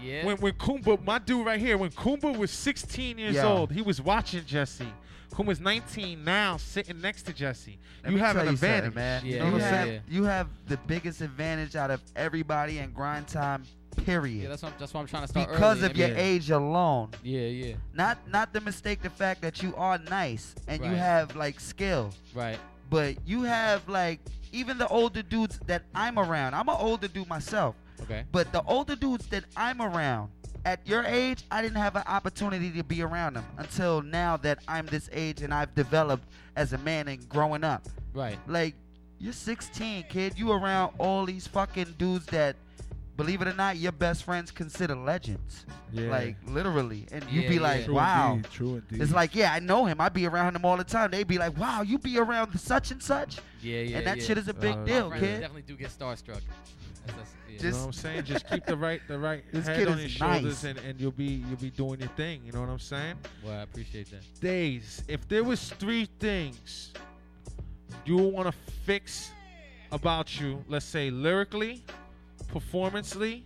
Yeah. When when Kumba, my dude right here, when Kumba was 16 years Yeah. old, he was watching Jesse. Kumba's 19 now, sitting next to Jesse. Let you have an you something, advantage, man. You know you what I'm have saying? you have the biggest advantage out of everybody in Grind Time. Period. yeah, that's what, that's why I'm trying to start because early of your and- age alone. Yeah, yeah. Not not to mistake the fact that you are nice and you have like skill. Right. But you have like even the older dudes that I'm around. I'm an older dude myself. Okay. But the older dudes that I'm around, at your age, I didn't have an opportunity to be around them until now that I'm this age and I've developed as a man and growing up. Right. Like, you're 16, kid. You around all these fucking dudes that, believe it or not, your best friends consider legends. Yeah. Like, literally. And you Yeah, be yeah. like, True wow. indeed, true indeed. It's like, yeah, I know him. I'd be around him all the time. They'd be like, wow, you be around such and such. Yeah, yeah. And that yeah. shit is a big Uh, deal, My friends kid. Definitely do get starstruck. That's, that's, yeah. You know what I'm saying? Just keep the right the right This head kid on your shoulders nice. and, and you'll be you'll be doing your thing. You know what I'm saying? Well, I appreciate that. Days. If there was three things you want to fix about you, let's say lyrically, performancely,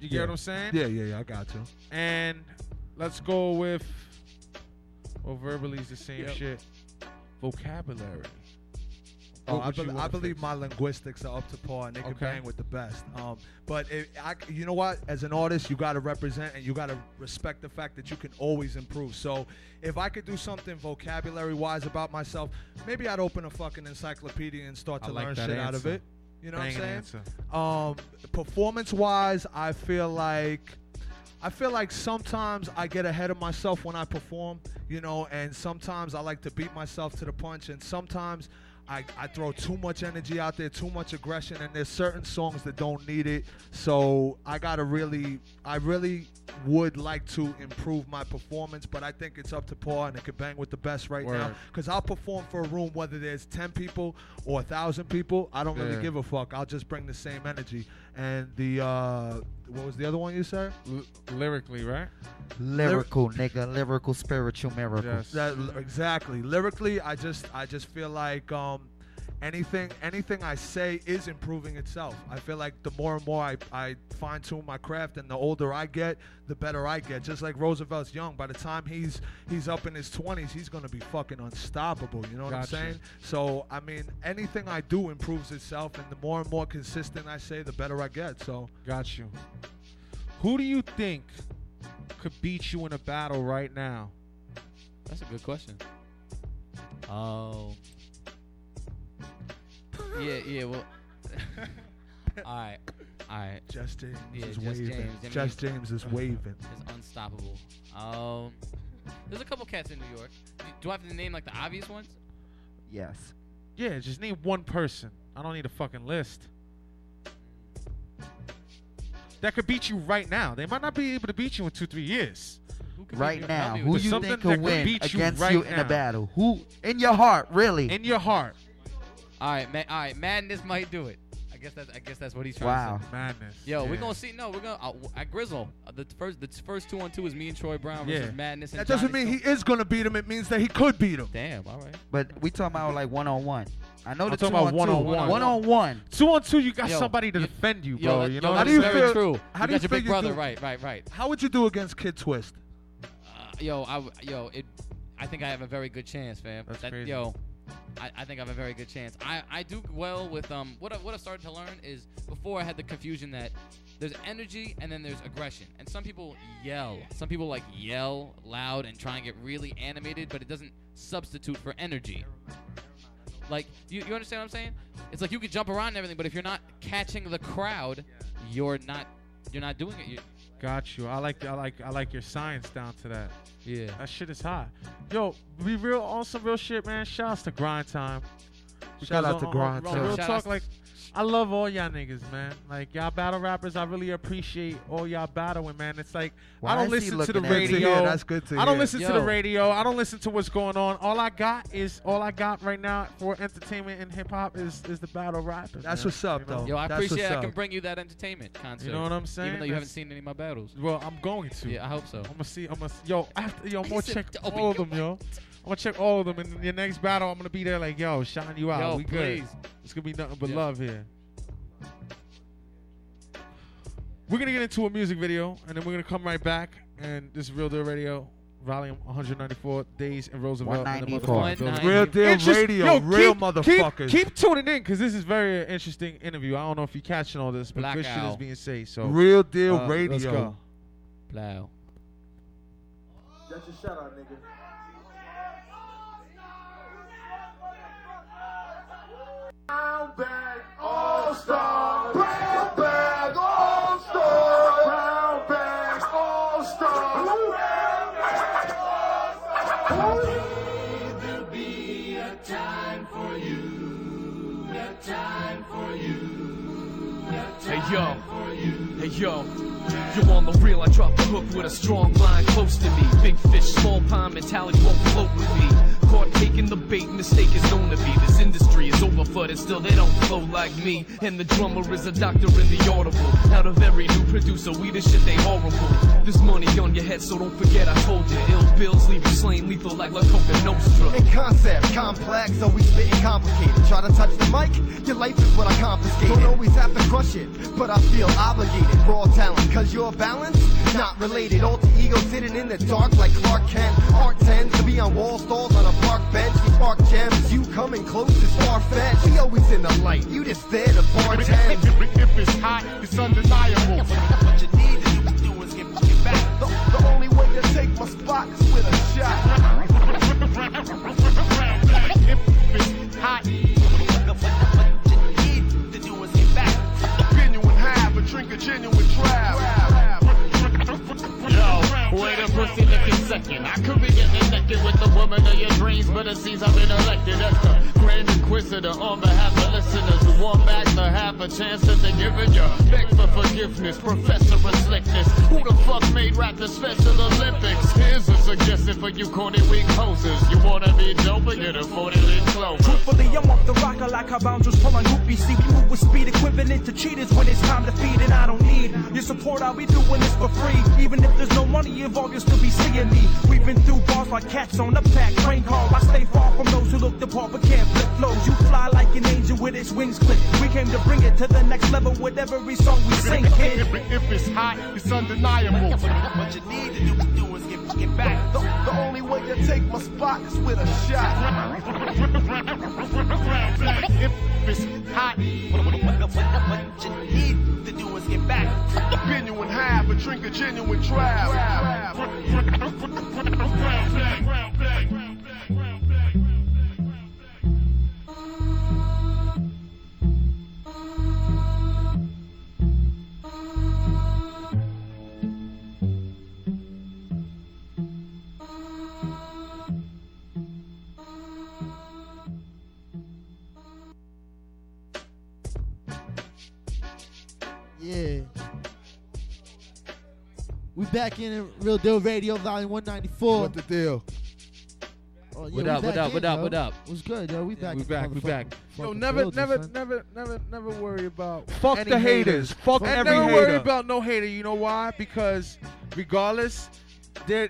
you get Yeah. what I'm saying? Yeah, yeah, yeah. I got you. And let's go with well verbally is the same Yep. shit. Vocabulary. Oh, I, would you bel- wanna I believe fix? my linguistics are up to par and they can Okay. bang with the best. Um, but it, I, you know what? As an artist, you got to represent and you got to respect the fact that you can always improve. So if I could do something vocabulary wise about myself, maybe I'd open a fucking encyclopedia and start to learn shit out of it. You know what I'm saying? Um, performance wise, I feel like I feel like sometimes I get ahead of myself when I perform, you know, and sometimes I like to beat myself to the punch, and sometimes I, I throw too much energy out there, too much aggression, and there's certain songs that don't need it. So I gotta really, I really would like to improve my performance, but I think it's up to par and it could bang with the best right now. Because I'll perform for a room whether there's 10 people or a thousand people. I don't Yeah. really give a fuck. I'll just bring the same energy. And the uh, what was the other one you said? L- lyrically, right? Lyrical, nigga. Lyrical, spiritual miracle. Yes. That exactly. Lyrically, I just I just feel like um anything anything I say is improving itself. I feel like the more and more I, I fine tune my craft and the older I get, the better I get. Just like Roosevelt's young. By the time he's he's up in his twenties, he's gonna be fucking unstoppable. You know what Gotcha. I'm saying? So I mean anything I do improves itself and the more and more consistent I say, the better I get. So Got you. Who do you think could beat you in a battle right now? That's a good question. Oh. Yeah, yeah. Well. all right, all right. Just James Yeah, is Just waving. James. I Just he's- James is waving. Is unstoppable. Um, there's a couple cats in New York. Do- Do I have to name like the obvious ones? Yes. Yeah, just name one person. I don't need a fucking list. That could beat you right now. They might not be able to beat you in two, three years. Who could Right beat me? now, Help me who with you something think that could could win beat you against right you in now. a battle? Who in your heart, really? In your heart. All right, ma- all right. Madness might do it. I guess that's I guess that's what he's trying Wow. to say. Madness. Yo, we're gonna see. No, we're gonna uh, at Grizzle. Uh, the first, the first two on two is me and Troy Brown versus Yeah. Madness. And That doesn't Johnny mean Storm. he is gonna beat him. It means that he could beat him. Damn. All right. But we talking about like one on one. I know I'm talking about on two. one-on-one. One on one. Two on two, you got Yo, somebody to you- defend you, bro. that- you yo, know what How do you very feel- true. how you do you got your feel big you brother, do- right, right, right. How would you do against Kid Twist? Uh, yo, I, w- yo, it. I think I have a very good chance, fam. That's That- crazy. Yo, I, I think I have a very good chance. I, I do well with um. What I, what I started to learn is before I had the confusion that there's energy and then there's aggression, and some people yell. Some people like yell loud and try and get really animated, but it doesn't substitute for energy. Like you, you understand what I'm saying? It's like you can jump around and everything, but if you're not catching the crowd, you're not you're not doing it. You, Got you. I like I like I like your science down to that. Yeah. That shit is hot. Yo, be real on some real shit, man. Shouts to Grind Time. Shout out to Grind Time. Real Shout talk, like I love all y'all niggas, man. Like y'all battle rappers, I really appreciate all y'all battling, man. It's like Why I don't is he listen to the looking at me? radio. Yeah, that's good to hear. I don't hear. listen to the radio. I don't listen to what's going on. All I got is all I got right now for entertainment and hip hop is is the battle rappers. That's man. what's up, You know? though. Yo, I That's appreciate what's I can up. bring you that entertainment concert. You know what I'm saying? Even though you haven't seen any of my battles. Well, I'm going to. Yeah, I hope so. I'm gonna see. I'm gonna. Yo, after yo, I'm He gonna said, check all of them, good." yo. I'm gonna check all of them, and in your next battle, I'm gonna be there like, yo, shine you out. Yo, we good. It's gonna be nothing but Yeah. love here. We're gonna get into a music video, and then we're gonna come right back. And this is Real Deal Radio, volume 194, Days in Roosevelt. and the 194. motherfucking. Real Deal It's Radio, yo, real keep, motherfuckers. Keep, keep tuning in, cause this is very interesting interview. I don't know if you're catching all this, but Black good shit is being said. So Real Deal uh, Radio. Let's go. Plow. That's your shout out, nigga. Brown bag all star. Brown bag all star. Brown bag all star. Brown bag all star. There'll be a time for you. A time for you. Hey yo, for you hey yo, you on the real? I drop the hook with a strong line close to me. Big fish, small pond mentality won't float with me. Caught taking the bait, mistake is known to be. This industry is overfooted, still they don't flow like me. And the drummer is a doctor in the audible. Out of every new producer, we the shit they horrible. This money on your head, so don't forget I told you. Ill Bill's leave you Slaine lethal like La Coka Nostra. In concept, complex, always spitting complicated. Try to touch the mic, your life is what I confiscated. Don't always have to crush it, but I feel obligated. Raw talent, cause you're balanced, not related. Alter ego sitting in the dark like Clark Kent. Art tends to be on wall stalls on a park bench. We spark gems, you coming close is far fetched. We always in the light, you just there to bartend. If it's hot, it's undeniable. What you need to do is get, get back. The, the only way to take my spot is with a shot. If it's hot, what you need to do is get back. Genuine have a drink a genuine trap. Yo, wait a pussy licking second. I could be getting with the woman of your dreams, but it seems I've been elected as the Grand Inquisitor on behalf of listeners who want back the half a chance that they're giving you. Beg for forgiveness, professor of slickness. Who the fuck made rap the Special Olympics? Here's a suggestion for you corny weak hosers. You wanna be dope get a 40 leaf clover. Truthfully, I'm off the rocker like how boundaries pull on. See, we move with speed equivalent to cheaters when it's time to feed, and I don't need your support. I'll be doing this for free. Even if there's no money involved, you'll still be seeing me. We've been through bars like cats on a pack train car. I stay far from those who look the part but can't flip flows. You fly like an angel with its wings clipped. We came to bring it to the next level with every song we sing, kid. If, if it's hot, it's undeniable. What you need to do, do is get, get back. The, the only way to take my spot is with a shot. If it's hot, what you need to do is get back. Genuine high, but drink a genuine. Yeah. We back in Real Deal Radio, Volume 194. What the deal? Oh, yeah, What up, what back up, what in, up, what up? What's good, yo? We back. We back, we back. Yo, never, building, never, son. never, never, never worry about Fuck any the haters. Fuck and every never worry about no hater. You know why? Because regardless, their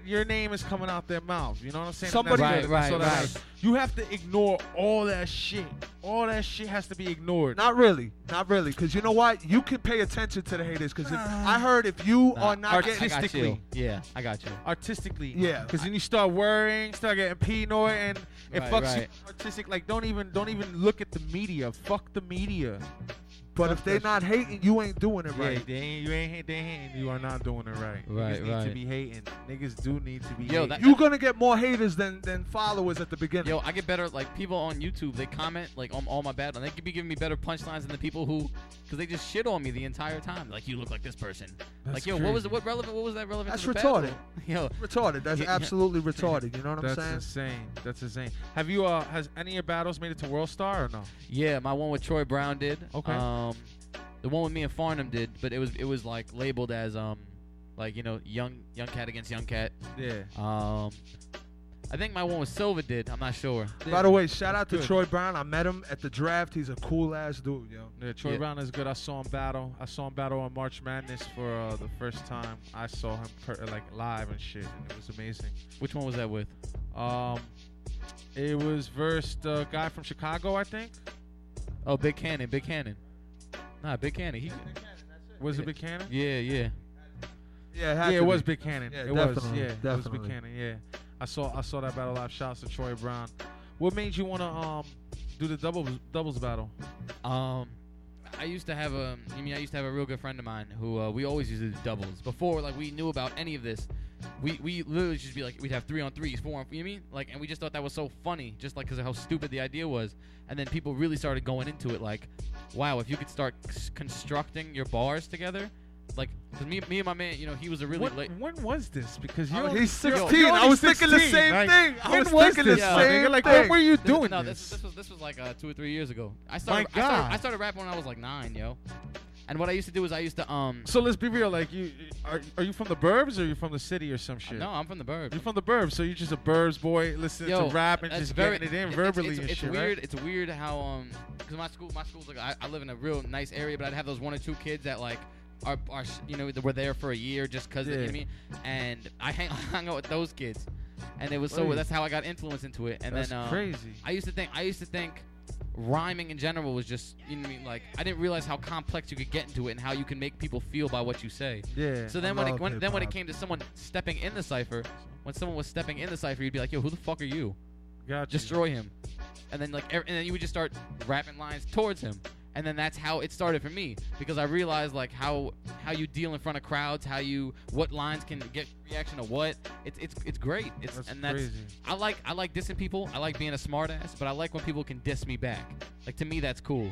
your name is coming out their mouth. You know what I'm saying? Somebody- that's Right, good. right, That's all that right. matters. You have to ignore all that shit. All that shit has to be ignored. Not really, not really, because you know what? You can pay attention to the haters. Because I heard if you Nah, are not getting I artistically. Yeah, I got you. artistically. Yeah. Because then you start worrying, start getting paranoid, and it Right, fucks you artistic. Like don't even don't even look at the media. Fuck the media. But if they that not hating, you ain't doing it right. Yeah, right. they ain't, you ain't they hating. You are not doing it right. Right, Niggas need to be hating. Niggas do need to be. Yo, hating. that- You're gonna get more haters than than followers at the beginning. Yo, I get better. Like people on YouTube, they comment like on all my bad, and they could be giving me better punchlines than the people who, because they just shit on me the entire time. Like you look like this person. That's like yo, what was crazy. what relevant? What was that relevant? That's to the retarded. battle? Yo, retarded. That's Yeah, yeah. absolutely retarded. You know what I'm saying? That's saying? insane. That's insane. Have you uh has any of your battles made it to World Star or no? Yeah, my one with Troy Brown did. Okay. Um, the one with me and Farnham did, but it was it was like labeled as um, like you know, young young cat against young cat. Yeah. Um, I think my one with Silva did. I'm not sure. By the way, shout out to Good. Troy Brown. I met him at the draft. He's a cool ass dude, yo. Yeah, Troy Yeah. Brown is good. I saw him battle. I saw him battle on March Madness for uh, the first time. I saw him per- like live and shit, and it was amazing. Which one was that with? Um, it was versus the guy from Chicago, I think. Oh, Big Cannon, Big Cannon. Nah, Big Cannon. He. Was it Big Cannon? Yeah, yeah. Yeah, it, Yeah, it was be. Big Cannon. Yeah, it was. definitely, Yeah, it was definitely. Big Cannon. Yeah, I saw. I saw that battle live. Shouts to Troy Brown. What made you want to um do the doubles doubles battle? Um, I used to have a. I mean, I used to have a real good friend of mine who uh, we always used to do doubles before. Like we knew about any of this. We we literally just be like we'd have three on threes, four on. You know what I mean? Like, and we just thought that was so funny, just like because of how stupid the idea was. And then people really started going into it, like, wow, if you could start c- constructing your bars together, like, cause me, me and my man, you know, he was a really When, late. when was this? Because you Oh, only- he's you're- 16. you're I only was thinking the same like, thing. I was was thinking the this, my same nigga? Like, thing. when were you This- doing no, this? this this was this was like uh, two or three years ago. I started, My I started God. I started rapping when I was like nine, yo. And what I used to do is I used to um. So let's be real. Like, you are, are you from the burbs or are you from the city or some shit? No, I'm from the burbs. You're from the burbs, so you're just a burbs boy listening Yo, to rap and just very, getting it in it's- verbally It's, and it's shit, weird. right? It's weird how um, because my school, my school's like I, I live in a real nice area, but I'd have those one or two kids that like are are you know that were there for a year just because you know what I mean, and I hang hung out with those kids, and it was so Crazy. that's how I got influenced into it. And That's then uh, crazy. I used to think I used to think rhyming in general was just you know what I mean like I didn't realize how complex you could get into it and how you can make people feel by what you say. Yeah. So then when it when, then when it came to someone stepping in the cipher, when someone was stepping in the cipher, you'd be like, "Yo, who the fuck are you?" Gotcha. Destroy him, and then like and then you would just start rapping lines towards him, and then that's how it started for me because I realized like how how you deal in front of crowds, how you what lines can get reaction to what. It's it's it's great. It's That's and that's crazy. I like I like dissing people. I like being a smartass, but I like when people can diss me back. Like to me, that's cool.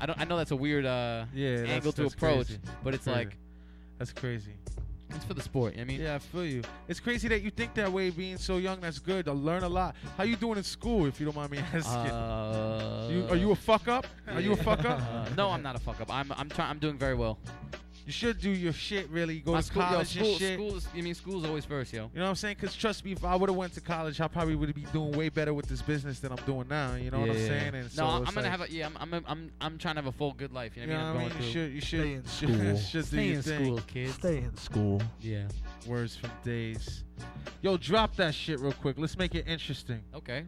I don't I know that's a weird uh Yeah, that's- angle to that's approach, crazy. but it's like That's crazy. It's for the sport. You know what I mean, Yeah, I feel you. It's crazy that you think that way, being so young. That's good. I learn a lot. How you doing in school, if you don't mind me asking? Uh, you, are you a fuck up? Are you a fuck up? Uh, no, I'm not a fuck up. I'm I'm trying. I'm doing very well. You should do your shit. Really go My to school, yo, school, and shit. school's. You mean school's always first, yo. You know what I'm saying? Because trust me, if I would have went to college, I probably would be doing way better with this business than I'm doing now. You know what I'm Yeah. saying? And so no, I'm it's gonna like- have a yeah. I'm I'm I'm I'm trying to have a full good life. You You know know what I what I mean? mean? I'm You should, you should, Stay in school. should Stay in thing. school, kids. Stay in school. Yeah. Words from days. Yo, drop that shit real quick. Let's make it interesting. Okay.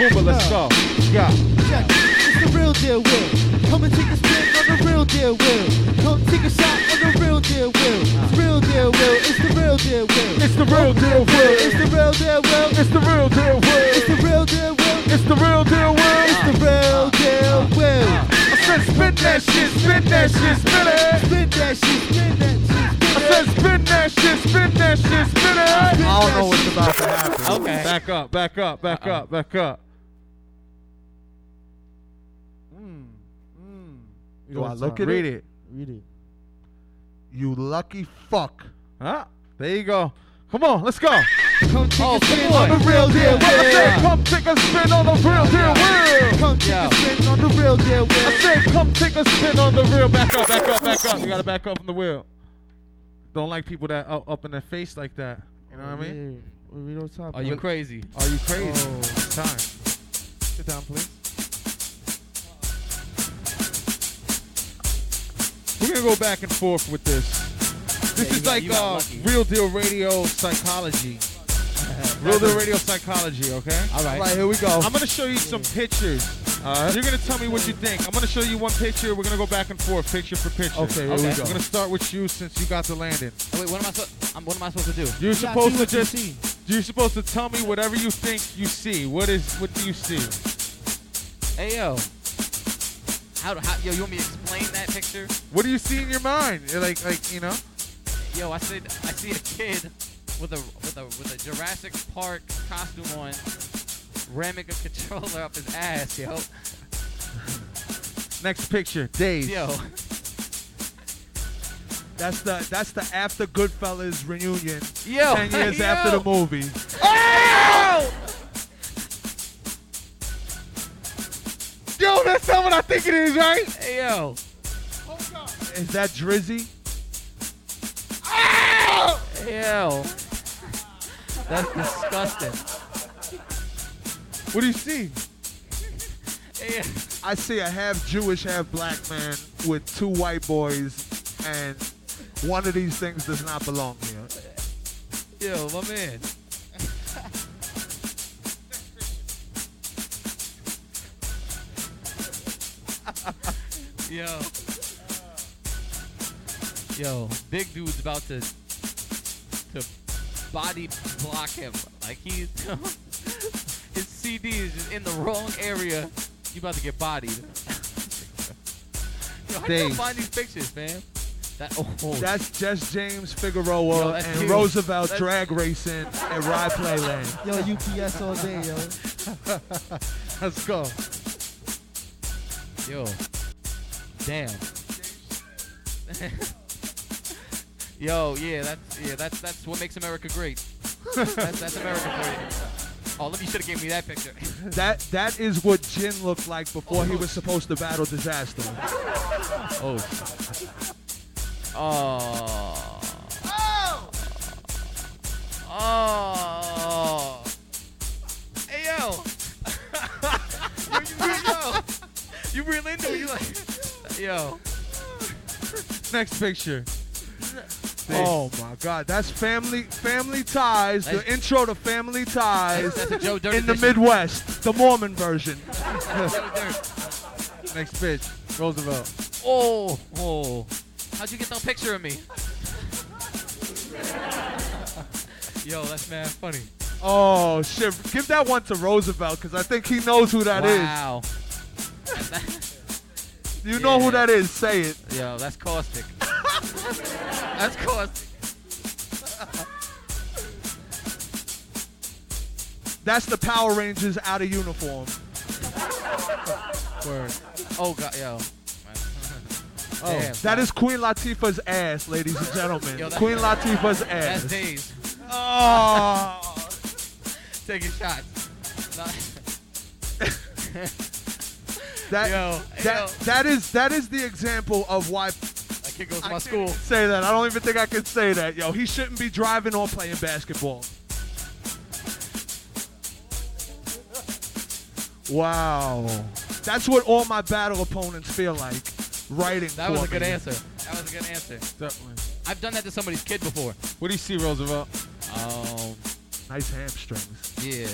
Kumba, let's go. Yeah. Check. It's the real deal, Will. Come and take a spin on the real deal, Will. Come take a shot on the real deal, Will. It's real deal, Will. It's the real deal, Will. It's the real deal, Will. It's the real deal, Will. It's the real deal, Will. It's the real deal, Will. It's the real deal, Will. It's the real deal, Will. I said spin that shit, spin that shit, spin it. Spin that shit, spin that shit. I said spin that shit, spin that shit, spin it. I don't know what's about to happen. Okay. Back up, back up, back up, back up. Do I look at Read it? it. Read it. You lucky fuck. Huh? There you go. Come on, let's go. Come take Oh, a spin come on on. the real deal, I said come take a spin on the real deal, Will. Come take a spin on the real deal, I said come take a spin on the real. Back up, back up, back up. You gotta back up from the wheel. Don't like people that up, up in their face like that. You know what I mean? We don't talk Are you crazy? Are you crazy? Oh. Time. Sit down, please. We're gonna go back and forth with this. This Yeah, is got- like uh, real deal radio psychology. real deal radio psychology, okay? All right. All right, here we go. I'm gonna show you some pictures. All right. You're gonna tell me what you think. I'm gonna show you one picture. We're gonna go back and forth, picture for picture. Okay, here Okay. we I'm gonna start with you since you got the landing. Oh, wait, what am I supposed? I'm, what am I supposed to do? You're You supposed to what you just. see. You're supposed to tell me whatever you think you see. What is? What do you see? Hey yo. How, how yo? You want me to explain that picture? What do you see in your mind? You're like like you know. Yo, I said I see a kid with a with a with a Jurassic Park costume on, ramming a controller up his ass, yo. Next picture, Dave. Yo. That's the that's the after Goodfellas reunion. Yo, ten years yo. after the movie. Oh! Yo, that's not what I think it is, right? Hey yo. Is that Drizzy? Yo. That's disgusting. What do you see? Hey, I see a half Jewish, half black man with two white boys, and one of these things does not belong here. yo, my man. Yo. Yo, big dude's about to to body block him. Like he's his CD is just in the wrong area. You about to get bodied. Yo, how do you find these pictures, man? That oh, oh. That's just James Figueroa Yo, and huge. Roosevelt That's- drag racing at Rye Playland. Yo, UPS all day, yo. Let's go. Yo. Damn. Yo, yeah, that's yeah, that's that's what makes America great. that's, that's America for you. Oh, let me should have gave me that picture. That that is what Jin looked like before he was supposed to battle Dizaster. Oh. Oh. Oh. Hey yo. you, you, yo. You real into it. You like, yo. Next picture. Oh my God, that's family family ties. The intro to Family Ties That's a Joe Dirt in the edition. Midwest, the Mormon version. Next bitch. Roosevelt. Oh, oh. How'd you get that picture of me? Yo, that's mad funny. Oh shit! Give that one to Roosevelt because I think he knows who that is. wow. You know who that is? Say it. Yo, that's Caustic. that's Caustic. That's the Power Rangers out of uniform. Word. Oh god, yo. Oh, Damn, that is Queen Latifah's ass, ladies and gentlemen. Yo, Queen Latifah's ass. That's days. Oh. Taking shots. That, Yo, that, yo. that is that is the example of why That kid goes to I my can't school. say that. I don't even think I can say that. Yo, he shouldn't be driving or playing basketball. Wow. That's what all my battle opponents feel like. Writing That was a good answer. That was a good answer. Definitely. I've done that to somebody's kid before. What do you see, Roosevelt? Um, Nice hamstrings. yeah.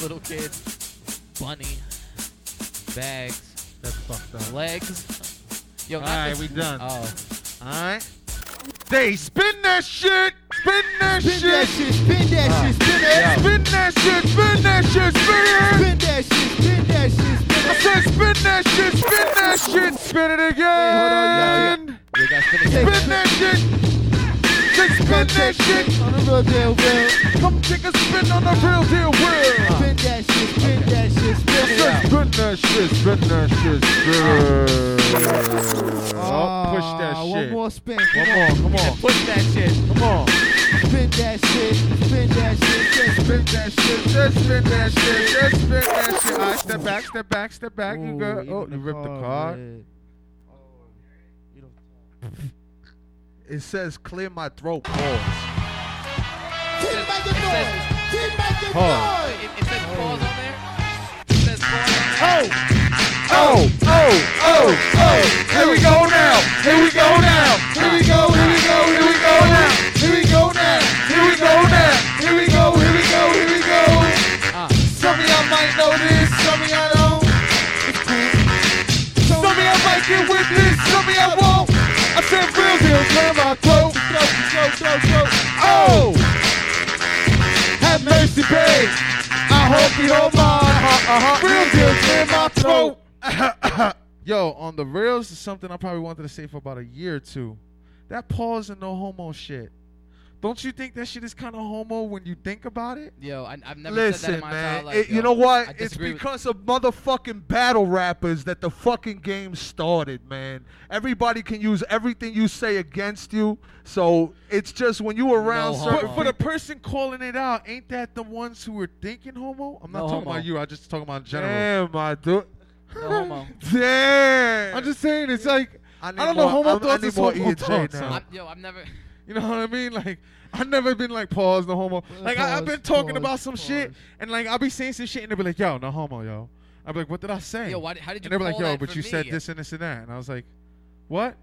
Little kid, bunny, bags, That's fucked up. legs. Yo, All not right, this- we done. Oh, Alright. They spin that shit. Spin that Spin shit. that shit, spin that shit, spin that Spin that shit. Spin that shit. Spin it. Spin that shit, spin that shit, spin I that said spin that shit. Spin that shit. Spin it again. you guys finish Spin it. that shit. Say spin that shit. On the real deal, will. Come take a spin on the real deal wheel. Spin that shit, spin that shit, spin it. Say spin that shit. Spin that shit. Spin it. Oh, push that shit. One more spin. Come on. Come on. Push that shit. Come on. Spin that shit, spin that shit, just Spin that shit, just spin that shit, just spin that shit. All right, step back, step back, step back. You go. Oh, you ripped the card. It says clear my throat. Pause. Keep making noise. Keep making noise. It, it says pause on there. It says pause on there. Oh, oh, oh, oh. Here we go now. Here we go now. Here we go, here we go, here we go now. Here we go now. Here we go now. Here we go, here we go, here we go. Ah. Some of y'all might know this, some of y'all don't. Some of y'all might get with this, some of y'all won't. I said real deal, my throat. Throat, throat, throat, throat. Oh! Have mercy, babe. I hope you don't mind. Uh-huh. Real deal, my throat. Yo, on the rails is something I probably wanted to say for about a year or two. That pause and no homo shit. Don't you think that shit is kind of homo when you think about it? Yo, I, I've never Listen, said that in my man. entire life. it- you know what? It's because of motherfucking battle rappers that the fucking game started, man. Everybody can use everything you say against you. So it's just when you around certain But for the person calling it out, ain't that the ones who were thinking homo? I'm not No talking homo. about you. I just talking about in general. Damn, my dude. No homo. Damn. I'm just saying, it's like I I, don't know more- homo I'm- I thoughts need is more homo EJ thoughts. now. I'm, yo, I've never. You know what I mean? Like I've never been like pause no homo. Like I, I've been talking pause, about some shit and like I'll be saying some shit and they'll be like, yo, no homo, yo. I'll be like, what did I say? Yo, why did- how did you And they'll be like, yo, but for you said this and this and that. And I was like, what?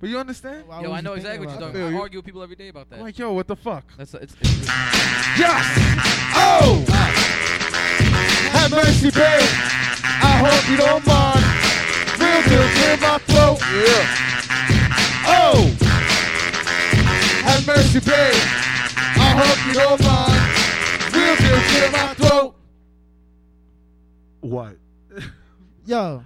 But you understand? Yo, I know exactly what you're talking about. I argue with people every day about that. I'm like, yo, what the fuck? That's it's. it's Yes! Oh! Have mercy, babe. I hope you don't mind. Real deal, clear my throat. Yeah. Have mercy, babe. I hope you don't mind. Real deal, clear my throat. What? Yo.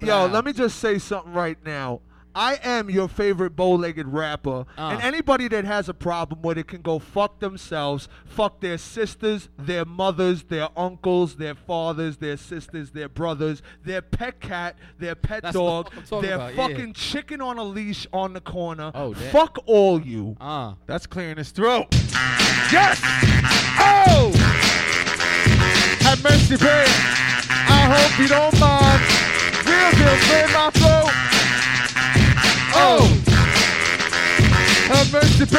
Yo, let me just say something right now. I am your favorite bow-legged rapper, and anybody that has a problem with it can go fuck themselves, fuck their sisters, their mothers, their uncles, their fathers, their sisters, their brothers, their pet cat, their pet That's dog, their about, yeah. fucking chicken on a leash on the corner. Oh, damn. fuck all you. Ah. That's clearing his throat. Yes! Oh! Have mercy, babe. I hope you don't mind. Real deal, clear my throat. Oh! Have mercy, babe.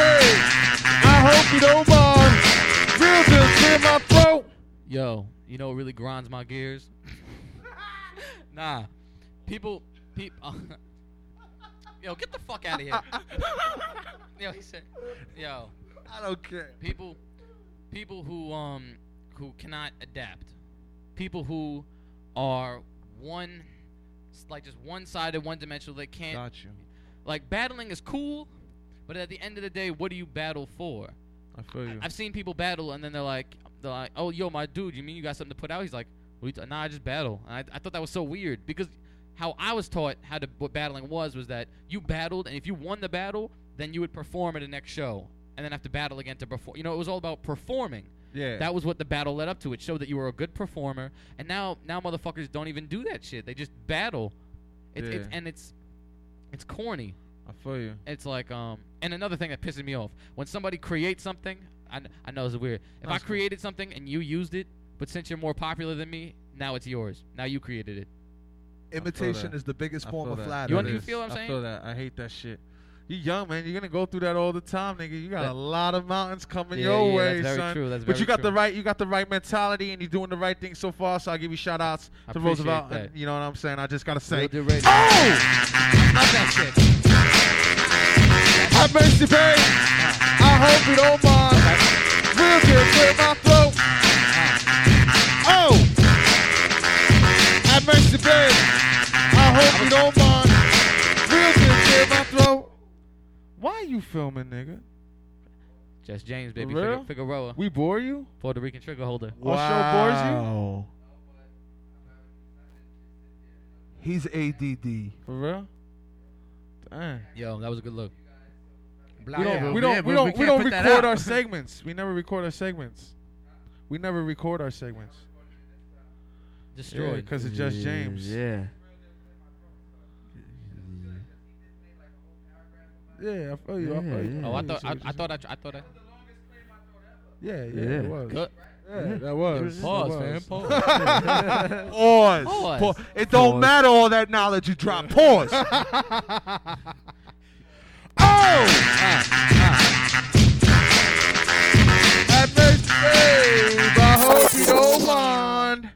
I hope you don't mind. Real clear my throat. Yo, you know what really grinds my gears? nah, people, people. yo, get the fuck out of here. yo, he said, yo. I don't care. People, people who um who cannot adapt, people who are one, like just one-sided, one-dimensional. They can't. Got you. Like battling is cool, but at the end of the day, what do you battle for? I feel you. I've seen people battle and then they're like, they're like, oh, yo, my dude, you mean you got something to put out? He's like, what you t- nah, I just battle. And I, I thought that was so weird because how I was taught how to what battling was was that you battled and if you won the battle, then you would perform at the next show and then have to battle again to perform. You know, it was all about performing. Yeah. That was what the battle led up to. It showed that you were a good performer. And now, now motherfuckers don't even do that shit. They just battle. It's, it's Yeah. and it's it's corny. I feel you. It's like um, and another thing that pisses me off when somebody creates something. I, I know it's weird. If I That's cool. created something and you used it, but since you're more popular than me, now it's yours. Now you created it. Imitation is the biggest I form of flattery. You, you feel what I'm I saying? feel that. I hate that shit. You young man, you're gonna go through that all the time, nigga. You got That- a lot of mountains coming Yeah, your yeah, way, son. true, but you got the right, you got the right mentality, and you're doing the right thing so far. So I give you shout outs I to Roosevelt. And, you know what I'm saying? I just gotta say, Radio. oh, Love that shit. Have mercy, babe. I hope you don't mind. Real deal, clear my throat. Oh! Have mercy, babe. I hope you don't mind. Real deal, clear my throat. Why you filming, nigga? Just James, baby. For real? Figu- Figueroa. We bore you? Puerto Rican trigger holder. Our show bores you? He's ADD. For real? Dang. Yo, that was a good look. We don't, but we don't, we don't, we we don't record our segments. We never record our segments. We never record our segments. Destroyed. because it's just James. Yeah. Yeah, I feel you. I feel you. Oh, I thought, I, I thought, I, I thought I. Yeah, yeah, Yeah. it was. Good. Yeah, that was. Pause, That man. was. Pause. Pause. Pause. Pa- It don't Pause. matter all that knowledge you drop. Pause. Have mercy, babe. I hope you don't mind.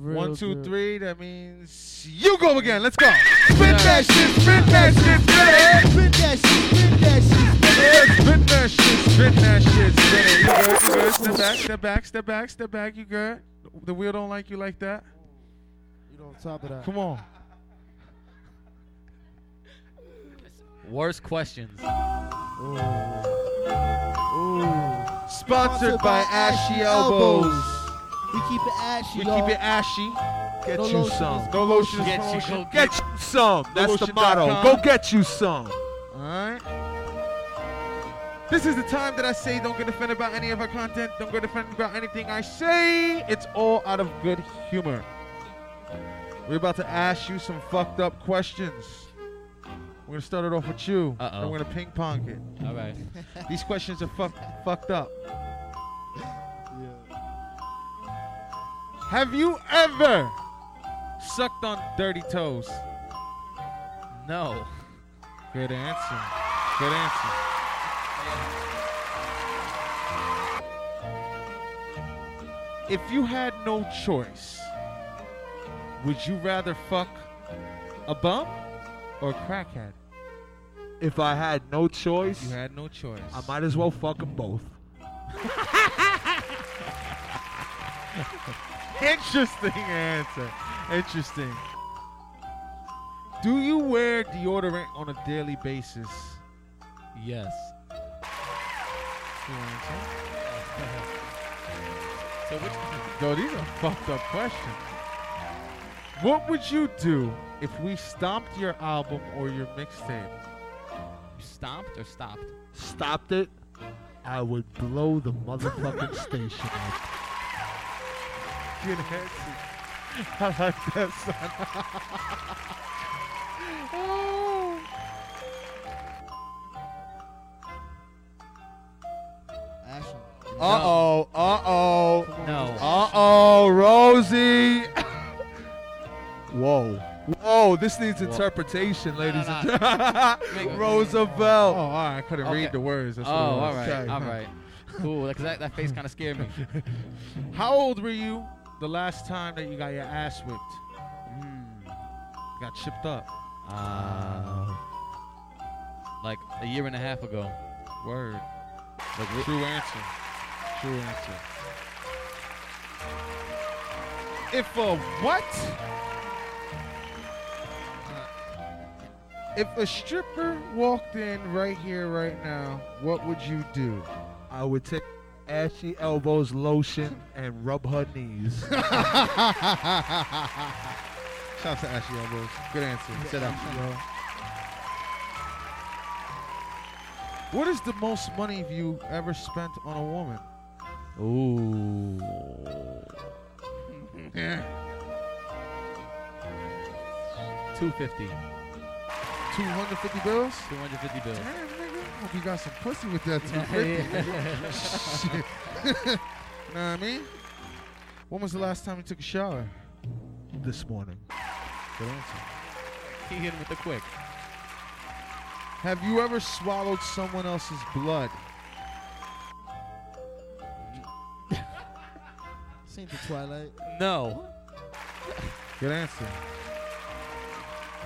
One, two, deal. three. That means you go again. Let's go. Spin that shit, spin that shit, spin it. Spin that shit, spin that shit. Yeah, spin that shit, spin that shit, spin it. You good? You good? Step back, step back, step back, step back. You good? The wheel don't like you like that. You know, on top of that. Come on. Worst questions. Sponsored by Ashy Elbows. We keep it ashy, We y'all. keep it ashy. Get No you lotion some. is No lotion is Get you- promotion. go Get you some. That's the Lotion.com. motto. Go get you some. Alright. This is the time that I say don't get offended about any of our content. Don't get offended about anything I say. It's all out of good humor. We're about to ask you some fucked up questions. We're gonna start it off with you. Uh-oh. And we're gonna ping pong it. All right. These questions are fuck, fucked up. Have you ever sucked on dirty toes? No. Good answer. Good answer. If you had no choice, would you rather fuck a bum or a crackhead? If I had no choice, You had no choice. I might as well fuck them both. Interesting answer. Interesting. Do you wear deodorant on a daily basis? Yes. So which Yo, these are fucked up questions. What would you do if we stomped your album or your mixtape? you stomped or stopped? Stopped it. I would blow the motherfucking station up. Good answer. I like that, son. oh. Uh oh. Uh oh. No. Uh oh, Rosie. Whoa. Whoa, this needs interpretation, ladies no, and no. gentlemen. Make Roosevelt. Oh, all right. I couldn't Okay. read the words. That's Oh, what it all was. right. Okay. All right. Cool. Because that, that face kind of scared me. How old were you the last time that you got your ass whipped? Got chipped up. Uh, like a year and a half ago. Word. Like, True answer. True answer. If a what? If a stripper walked in right here, right now, what would you do? I would take ashy elbows lotion and rub her knees. Shout out to Ashley Elbows. Good answer. Sit down. What is the most money you ever spent on a woman? Ooh. Yeah. 250. 250 bills? 250 bills. Damn, nigga. Hope you got some pussy with that 250. Shit. know what I mean? When was the last time you took a shower? this morning. Good answer. He hit him with the quick. Have you ever swallowed someone else's blood? Seen the Twilight. No. Good answer.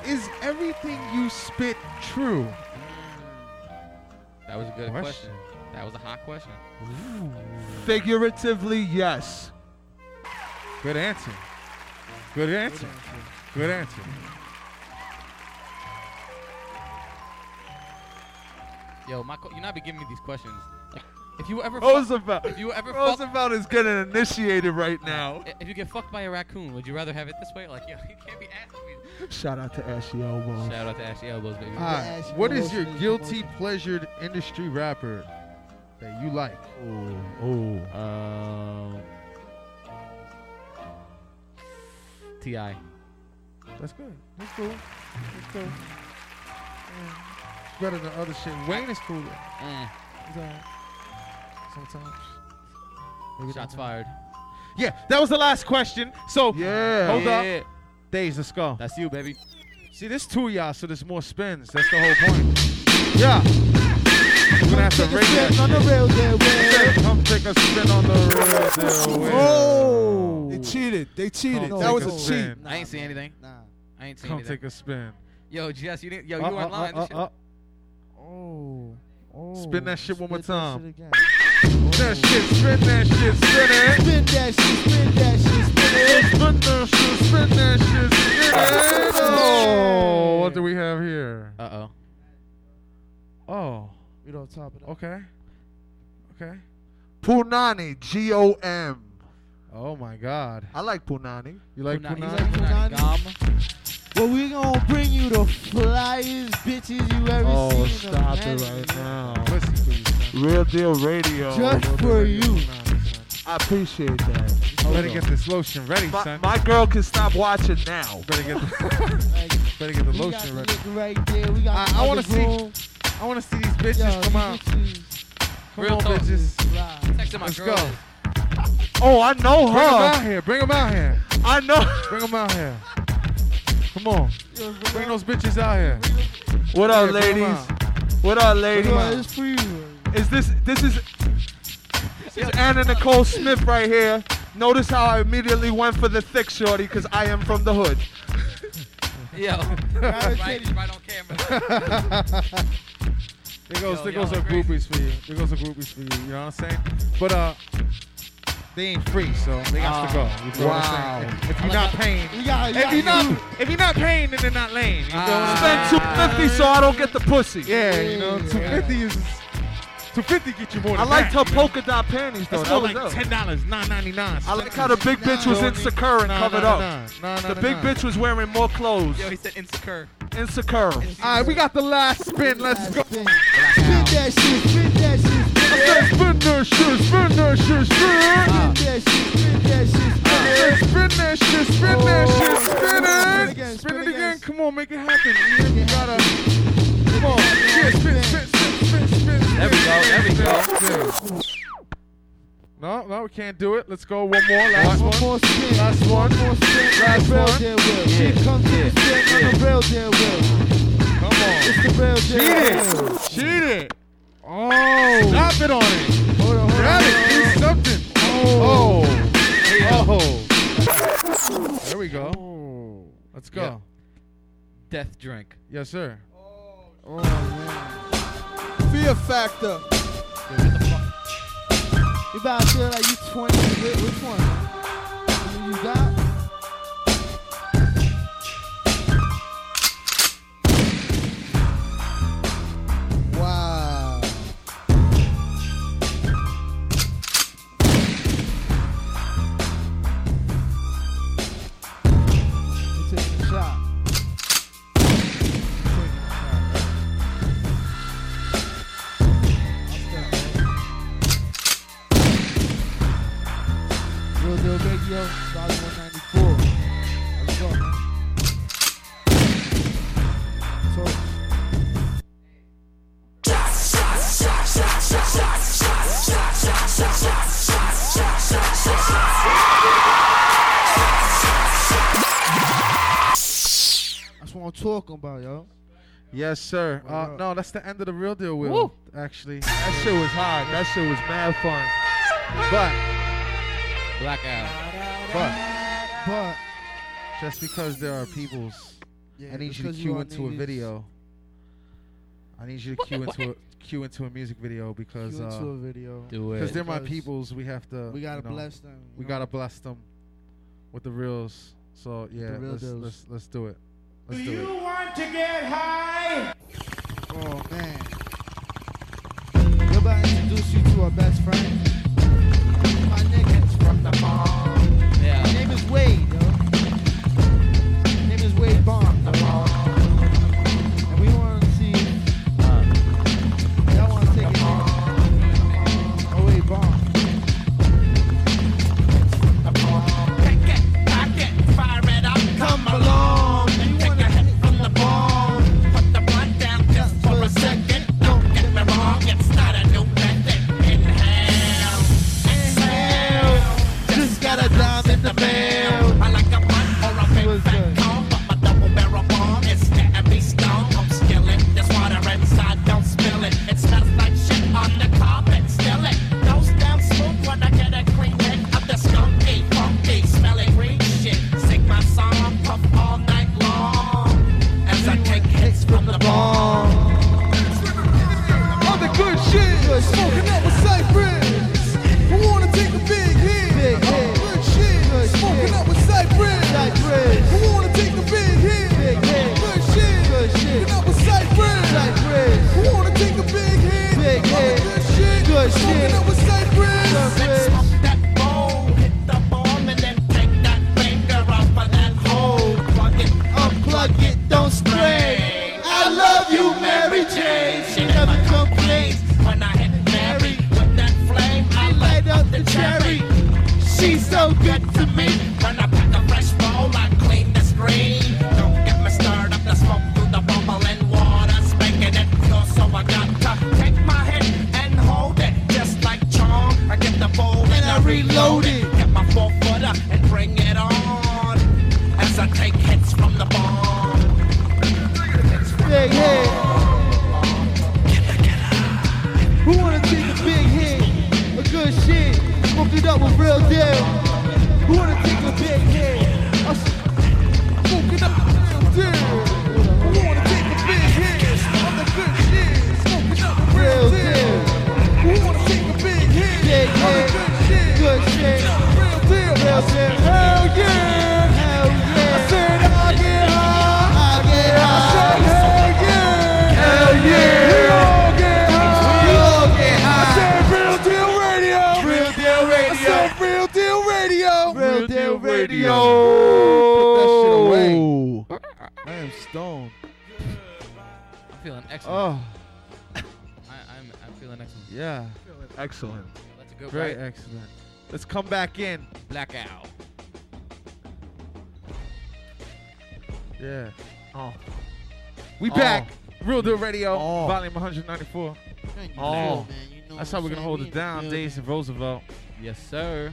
Is everything you spit true? That was a good Question. question. That was a hot question. Figuratively, yes. Good answer. Good answer. Good answer. Yo, my, co- you not be giving me these questions. Like, if you ever Roosevelt. if you ever fuck, Roosevelt is getting initiated right now. if you get fucked by a raccoon, would you rather have it this way? Like, yo, you can't be asking me. Shout out to Ashy Elbows. Shout out to Ashley Elbows, baby. All right. Ash What is Wilson your is the guilty most- pleasured industry rapper that you like? Ooh, ooh. Um, Ti. That's good. That's cool. That's cool. Yeah. It's better than other shit. Wayne is cool. Eh, He's alright. Sometimes. Maybe shots fired. Yeah, that was the last question. So Yeah. hold Yeah. up. Days, let's go. That's you, baby. See, there's two of y'all, so there's more spins. That's the whole point. Yeah. We're gonna have to Take a rate spin on that. the real deal, shit. Come take a spin on the real deal. Oh. They cheated. They cheated. Come that was a a spin. cheat. I ain't see anything. Nah. I ain't see Come anything. take a spin. Yo, Jess, you didn't. Yo, you Uh, were uh, online. uh, uh, uh. Oh. Oh. Spin that shit one more Spit that time. Shit again. That shit, spin that shit, spin it. Spin that shit, spin that shit, spin it. Spin that shit, spin that shit, spin it. Oh, what do we have here? Uh oh. Oh, We don't top it up. okay. Okay. Punani, G O M. Oh my God. I like punani. You like Punani- punani? Punani gum. Well, we gonna bring you the flyest bitches you ever Oh, seen. Oh, stop it right now. Pussy, please. Real deal radio. Just for you. I appreciate that. Better get this lotion ready, My, son. my girl can stop watching now. Better get the, better get the lotion ready. right there. We got I, I want to see. I want to see these bitches Yo, come out. Come Real on, talk. bitches. fly. Texting my Let's girl. go. Oh, I know Bring them out here. Bring them out here. I know. Bring them out here. Come on. Bring those bitches out here. What up, Yeah, ladies? What up, ladies? Yo, it's for you. Is this this is this is Anna Nicole Smith right here? Notice how I immediately went for the thick shorty because I am from the hood. Yo. Gotta right, right on camera. There goes, Yo, there goes some crazy. groupies for you. There goes some groupies for you. You know what I'm saying? But uh, they ain't free, so they got to go. You feel what I'm saying? If, if you're not paying, You got, you if you're not, you. if you're not paying, then they're not laying. You feel what I'm Spend two fifty so I don't get the pussy. Yeah, you know, 250 is 250 get you more. I liked that, her polka dot panties though. That's That was like dope. ten dollars, nine ninety nine. I like how the big bitch was insecure and covered up. The big bitch was wearing more clothes. Yo, he said insecure. Insecure. All right, we got the last spin. Let's go. Spin that shit, spin that shit, spin that Spin that shit, spin that shit, spin. shit, spin that shit, spin that shit, Spin that shit, spin that shit, spin Spin it. again, Spin spin it again. again. Come on, make it happen. Ian. You gotta. Come on. Yeah, spin, spin, spin, spin, spin. There we go, there we go. No, no, we can't do it. Let's go one more. Last One one. more spin. Last one. One more spin. Last real one. deal will. She comes to the spin on the real deal will. Come on. It's the real Cheat deal will. it. Cheat it. Oh. Stop it on it. Hold on, hold Grab on. it. Do something. Oh. Oh. oh. There we go. Oh. Let's go. Yep. Death drink. Yes, sir. Oh, oh man. Fear factor. You about to feel like you 20. Which one? You got? Yes, sir. Uh, no, that's the end of the real deal, Will. Woo. Actually, That shit was hard. That shit was mad fun. but Blackout. but But, just because there are peoples, yeah, I need you to cue are into a video. I need you to cue into a cue into a music video because cue uh, into a video. Do because it. they're my Because peoples. We have to. We gotta you know, bless them. you We know? gotta bless them with the reals. So yeah, real let's, deals. let's let's do it. Let's do, it. want to get high? Oh man. We're about to introduce you to our best friend. My niggas from the bomb. Yeah. His name is Wade, yo. His name is Wade Bond. you Mary Jane. She never complains when I hit Mary with that flame. I light up the cherry. She's so good to me. Up with real deal. Who wanna take a deal radio. Put that shit away. I am stoned. I'm feeling excellent. Oh, I, I'm, I'm feeling excellent. yeah. Excellent. Let's go. Great, Right? excellent. Let's come back in. Blackout. Yeah. Oh. We Oh. back. Real Deal Radio, Oh. volume 194. Oh. That's how we're gonna hold it down. Days of Roosevelt. Yes, sir.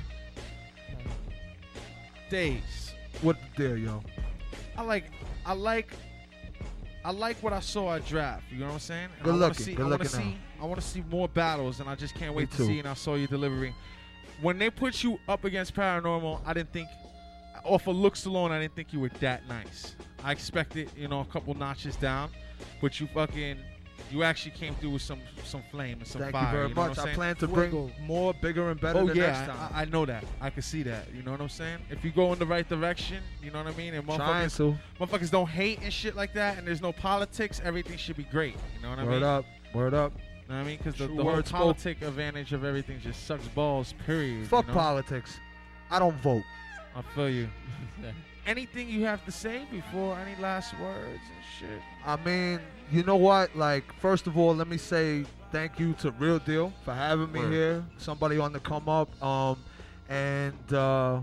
Days. What the deal, yo? I like. I like. I like what I saw at draft. You know what I'm saying? And Good I wanna looking, See, good I wanna looking see. I want to see more battles, and I just can't wait to too. see. And I saw you delivery. When they put you up against Paranormal, I didn't think. Off of looks alone, I didn't think you were that nice. I expected, you know, a couple notches down, but you fucking, you actually came through with some some flame and some Thank fire. you very know much. I'm I saying? plan to bring more, bigger, and better Oh the yeah, next time. I, I know that. I can see that. You know what I'm saying? If you go in the right direction, you know what I mean. And Trying motherfuckers, to. motherfuckers don't hate and shit like that, and there's no politics. Everything should be great. You know what I Word mean? up. Word up. You know what I mean? Because the, True the whole word spoke. advantage of everything just sucks balls. Period. Fuck you know? politics. I don't vote. I feel you. Anything you have to say before any last words and shit? I mean, you know what? Like, first of all, let me say thank you to Real Deal for having me Word. here. Somebody on the come up. Um, and uh,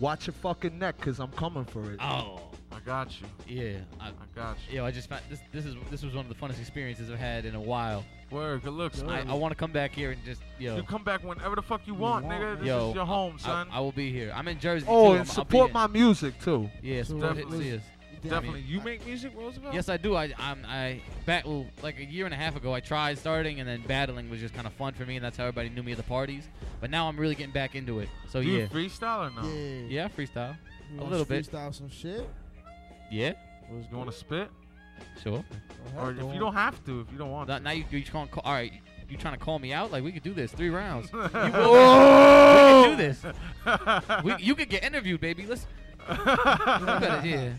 watch your fucking neck, cause I'm coming for it. Oh. I got you. Yeah, I, got you. Yo, I just found this. This is this was one of the funnest experiences I've had in a while. Word, good looks. I, I want to come back here and just yo. You come back whenever the fuck you want, nigga. This yo, is your home, I- son. I, will be here. I'm in Jersey. Oh, too. and I'm- support my music too. Yeah, support hit Definitely. see us. Definitely. You make music, Roosevelt? Yes, I do. I I'm I back well, like a year and a half ago. I tried starting, and then battling was just kind of fun for me, and that's how everybody knew me at the parties. But now I'm really getting back into it. So Do you yeah, freestyle or no? Yeah. yeah, freestyle, You a wanna little bit. Freestyle some shit. Yeah, You want to spit? sure. Or if you don't have to, if you don't want Now, to. now you you trying to call, all right. You trying to call me out? Like we could do this three rounds. You we could do this. We, you could get interviewed, baby. Let's. You better, yeah.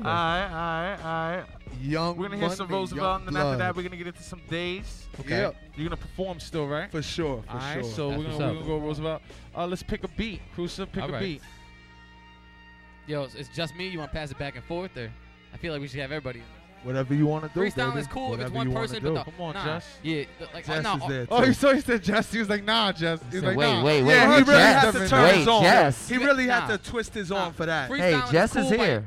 Okay. Come on. Alright, alright, alright. Young We're gonna hear some Money, Roosevelt, and then after that, we're gonna get into some days. Okay. Yep. You're gonna perform still, right? For sure. For Alright, sure. so That's we're gonna, we're gonna go Roosevelt. Uh, let's pick a beat. Cruiser, pick All a right. beat. Yo, it's, it's just me. You want to pass it back and forth, or I feel like we should have everybody. Whatever you want to do. Freestyle baby. is cool if it's one person, but the, Come on, nah, Jess. Yeah, like Jess nah, is oh, there Oh, too. he saw he said Jess. He was like, nah, Jess. He's said, like, wait, nah. wait, wait, Yeah, wait, he really Jess. had to turn Wait, his on. Jess. He really Nah. had to twist his Nah. arm for that. Hey, Freestyling Jess cool, is like, here.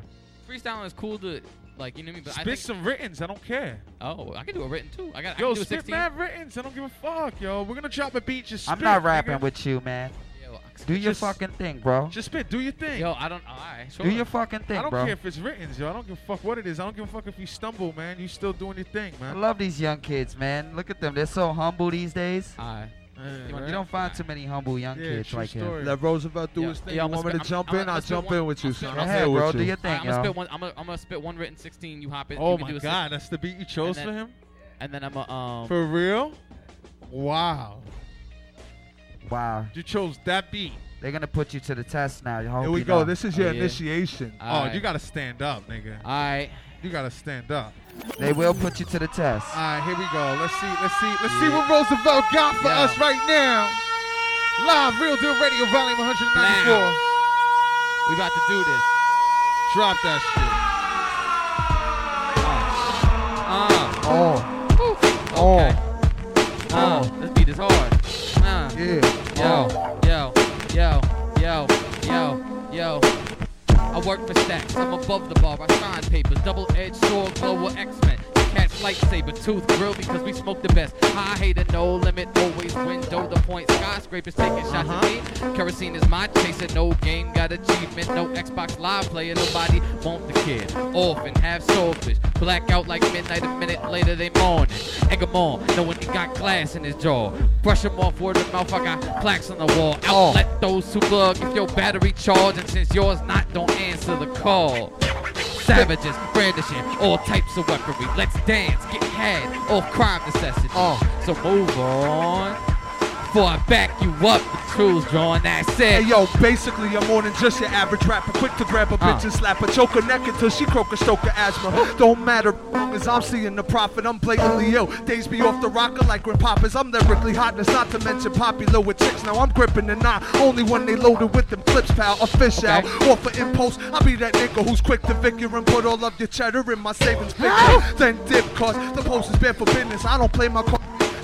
Freestyling is cool to like you know what I mean. But I Spit think, some writtens. I don't care. oh, I can do a written too. I got. I Yo, can do a spit 16. mad writtens. I don't give a fuck, yo. We're gonna drop a beat. Just I'm not rapping nigga. with you, man. Yo, Do your Just- fucking thing, bro. Just spit. Do your thing. yo, I don't. All right, sure. Do your fucking thing, bro. I don't bro. care if it's written, yo. I don't give a fuck what it is. I don't give a fuck if you stumble, man. You still doing your thing, man. I love these young kids, man. Look at them. They're so humble these days. All right. Yeah, You don't find too many humble young Yeah, kids like story. him. Let Roosevelt do Yeah. his thing. Yeah, you I'ma want me to spit- jump I'm- in? I'm I'll jump one- in with you, I'll son. spit- I'm Go ahead, bro. with Do you. your thing, I'm gonna yo. spit one. I'm gonna, spit one written 16. You hop it. Oh my do a six- god, that's the beat you chose And for him? And then I'm a um. For real? Wow. Wow. You chose that beat. They're gonna put you to the test now. I Here we go. know. This is Oh, your yeah. initiation. Oh, Alright. you gotta stand up, nigga. All right. You gotta stand up. They will put you to the test. All right, here we go. Let's see. Let's see. Let's see what Roosevelt got for Yeah. us right now. Live, Real Deal Radio, Volume 194. We about to do this. Drop that shit. Uh. Oh, Okay. oh, Uh. This beat is hard. Uh. yeah. Yo, yo, yo, yo, I work for stacks. I'm above the bar. I sign papers. Double edged sword, global X-Men. Catch lightsaber, tooth grill because we smoke the best. High hater, no limit, always window the point. Skyscrapers taking shots at me. Uh-huh. Kerosene is my chaser, no game, got achievement. No Xbox Live player, nobody want the kid. Orphan, half swordfish. Blackout like midnight, a minute later they mourning. Egg 'em on, knowing he got glass in his jaw. Brush him off word of mouth, I got plaques on the wall. Oh. Outlet those who plug if your battery charged, and since yours not, don't answer the call. Savages brandishing all types of weaponry. Let's dance, get had, off crime necessity. Uh. So move on. Before I back you up, the tools drawn. That said, Hey yo, basically I'm more than just your average rapper. Quick to grab a bitch Uh. and slap her, choke her neck until she croak a stroke of asthma. Don't matter, as I'm seeing the profit, I'm blatantly ill. Days be off the rocker like when poppers. I'm lyrically hotness, not to mention popular with chicks. Now I'm gripping the knot, only when they loaded with them clips, pal. A fish out, or for impulse. I'll be that nigga who's quick to you and put all of your cheddar in my savings figure. Then dip, cause the post is bad for business. I don't play my card.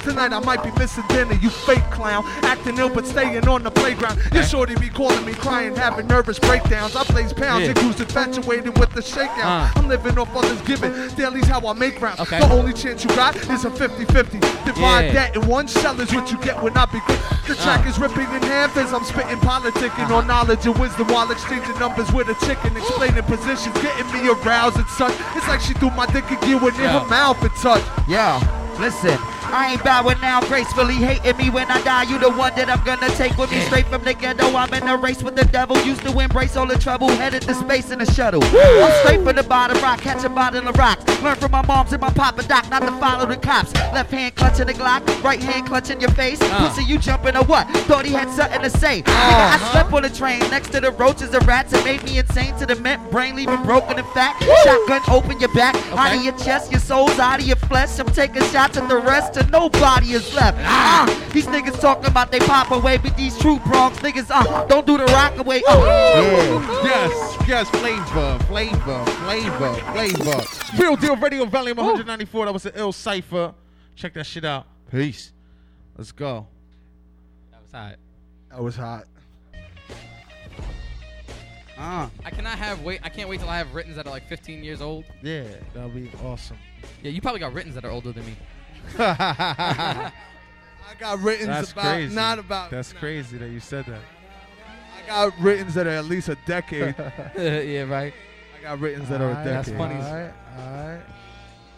Tonight I might be missing dinner, you fake clown. Acting ill but staying on the playground. Your shorty be calling me crying, having nervous breakdowns. I blaze pounds, Yeah. yeah. who's infatuated with the shakeout. Uh. I'm living off others giving. Daily's how I make rounds. Okay. The only chance you got is a 50-50. Divide Yeah. that in one shell is what you get when I be good. The track Uh. is ripping in half as I'm spitting politicking on knowledge and wisdom while exchanging numbers with a chicken, explaining positions, getting me aroused and such. It's like she threw my dick again gear when in Yeah. her mouth and touch. Yeah, listen. I ain't bowing now, gracefully hating me when I die. You the one that I'm gonna take with me straight from the ghetto. I'm in a race with the devil. Used to embrace all the trouble, headed to space in a shuttle. I'm straight from the bottom rock, catch a bottle of rocks. Learn from my moms and my papa doc not to follow the cops. Left hand clutching the Glock, right hand clutching your face. Uh. Pussy, you jumping or what? Thought he had something to say. Nigga, I slept on the train next to the roaches and rats. It made me insane to the mint brain, leaving broken and fat. Shotgun open your back, out of your chest, your soul's out of your flesh. I'm taking shots at the rest till nobody is left. Ah, these niggas talking about they pop away, but these true Bronx niggas, uh, don't do the rock away. Uh, yeah. Yes, yes, flavor, flavor, flavor, flavor. Real Deal Radio Volume 194. That was an ill cipher. Check that shit out. Peace. Let's go. That was hot. That was hot. Uh. I cannot have wait. I can't wait till I have writtens that are like 15 years old. Yeah, that'll be awesome. Yeah, you probably got writtens that are older than me. I got written about crazy. not about. That's crazy that you said that. I got writtens that are at least a decade. yeah, right. I got writtens that are a Alright, decade. funny. Alright, alright,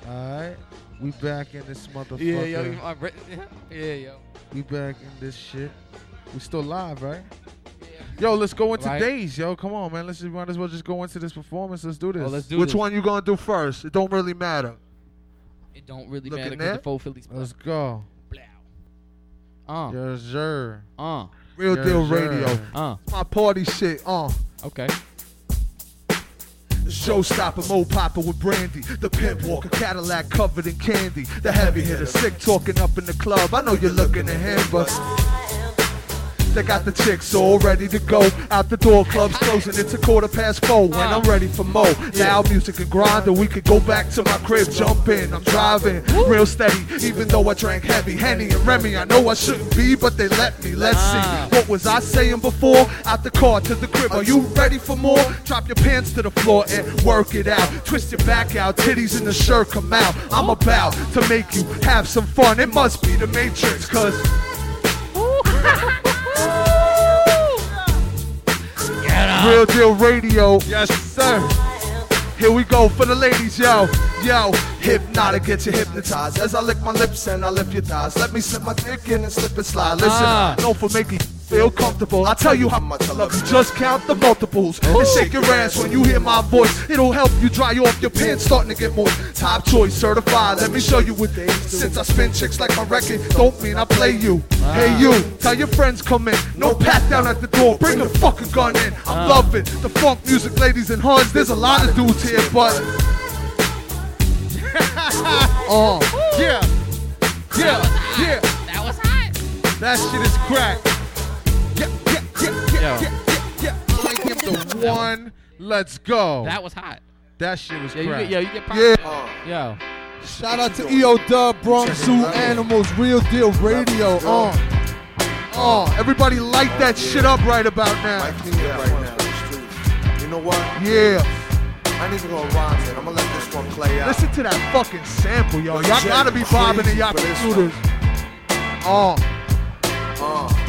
alright. We back in this motherfucker. Yeah, yo, you- I'm written. Yeah, yo. We back in this shit. We still live, right? Yo, let's go into Right. days, yo. Come on, man. Let's just might as well just go into this performance. Let's do this. Oh, let's do Which this. one you gonna do first? It don't really matter. It don't really Looking matter because the four Phillies. Let's go. Uh, Yes, sir. uh, Real Yes, deal sir. radio. uh. My party shit. Uh. Okay. Showstopper, Mo Popper with brandy. The pimp walker, Cadillac covered in candy. The heavy hitter, sick talking up in the club. I know you're looking at him, but they got the chicks all ready to go. Out the door, clubs closing. It's a quarter past four when I'm ready for Mo. Loud music and grind, or we could go back to my crib, jump in. I'm driving real steady, even though I drank heavy. Henny and Remy, I know I shouldn't be, but they let me. Let's Ah. see. What was I saying before? Out the car to the crib. Are you ready for more? Drop your pants to the floor and work it out. Twist your back out, titties in the shirt come out. I'm about to make you have some fun. It must be the Matrix, cause. Real Deal Radio. Yes, sir. Here we go for the ladies, yo. Yo, hypnotic, get you hypnotized. As I lick my lips and I lift your thighs. Let me slip my dick in and slip and slide. Listen, Ah. known for making feel comfortable. I tell you how much I love you. Just count the multiples and shake your ass when you hear my voice. It'll help you dry off your pants, starting to get moist. Top choice certified. Let me show you what they do. Since I spin chicks like my record, don't mean I play you. Hey you, tell your friends come in. No pat down at the door. Bring the fucking gun in. I'm Ah. loving the funk music, ladies and huns. There's a lot of dudes here, but. Oh, yeah, yeah, yeah. That was hot. That shit is crack. Yeah, yeah, yeah, yeah, Yo. the one. Let's go. That was hot. That shit was Yeah, you get, yo, you get pop- Yeah. Yo. Shout out to EO Dub, Bronx Zoo Animals, Real Deal Radio. Uh, Oh, everybody light that shit up right about now. Yeah. Right now. You know what? Yeah. I ain't even gonna rhyme it. I'm gonna let this one play out. Listen to that fucking sample, yo. Yo, Y'all gotta be bobbing and crazy y'all for this can do this. Oh. Uh, this is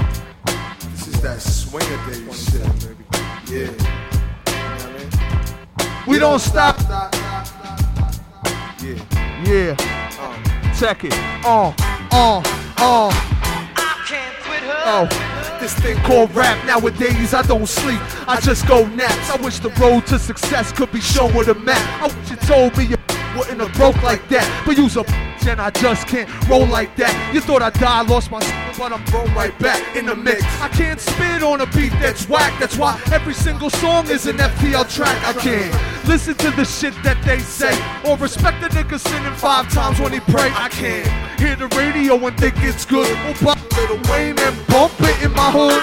that swinger days shit. Yeah. We don't stop. Yeah. Yeah. Uh. Check it. Oh, oh, oh. Oh, this thing called rap nowadays I don't sleep, I just go naps. I wish the road to success could be shown with a map. I wish you told me wouldn't have broke like that, but you's a and I just can't roll like that. You thought I died, lost my but I'm thrown right back in the mix. I can't spit on a beat that's whack. That's why every single song is an FTL track. I can't listen to the shit that they say or respect the nigga sinning five times when he pray. I can't hear the radio and think it's good. Or pop Lil Wayne and bump it in my hood.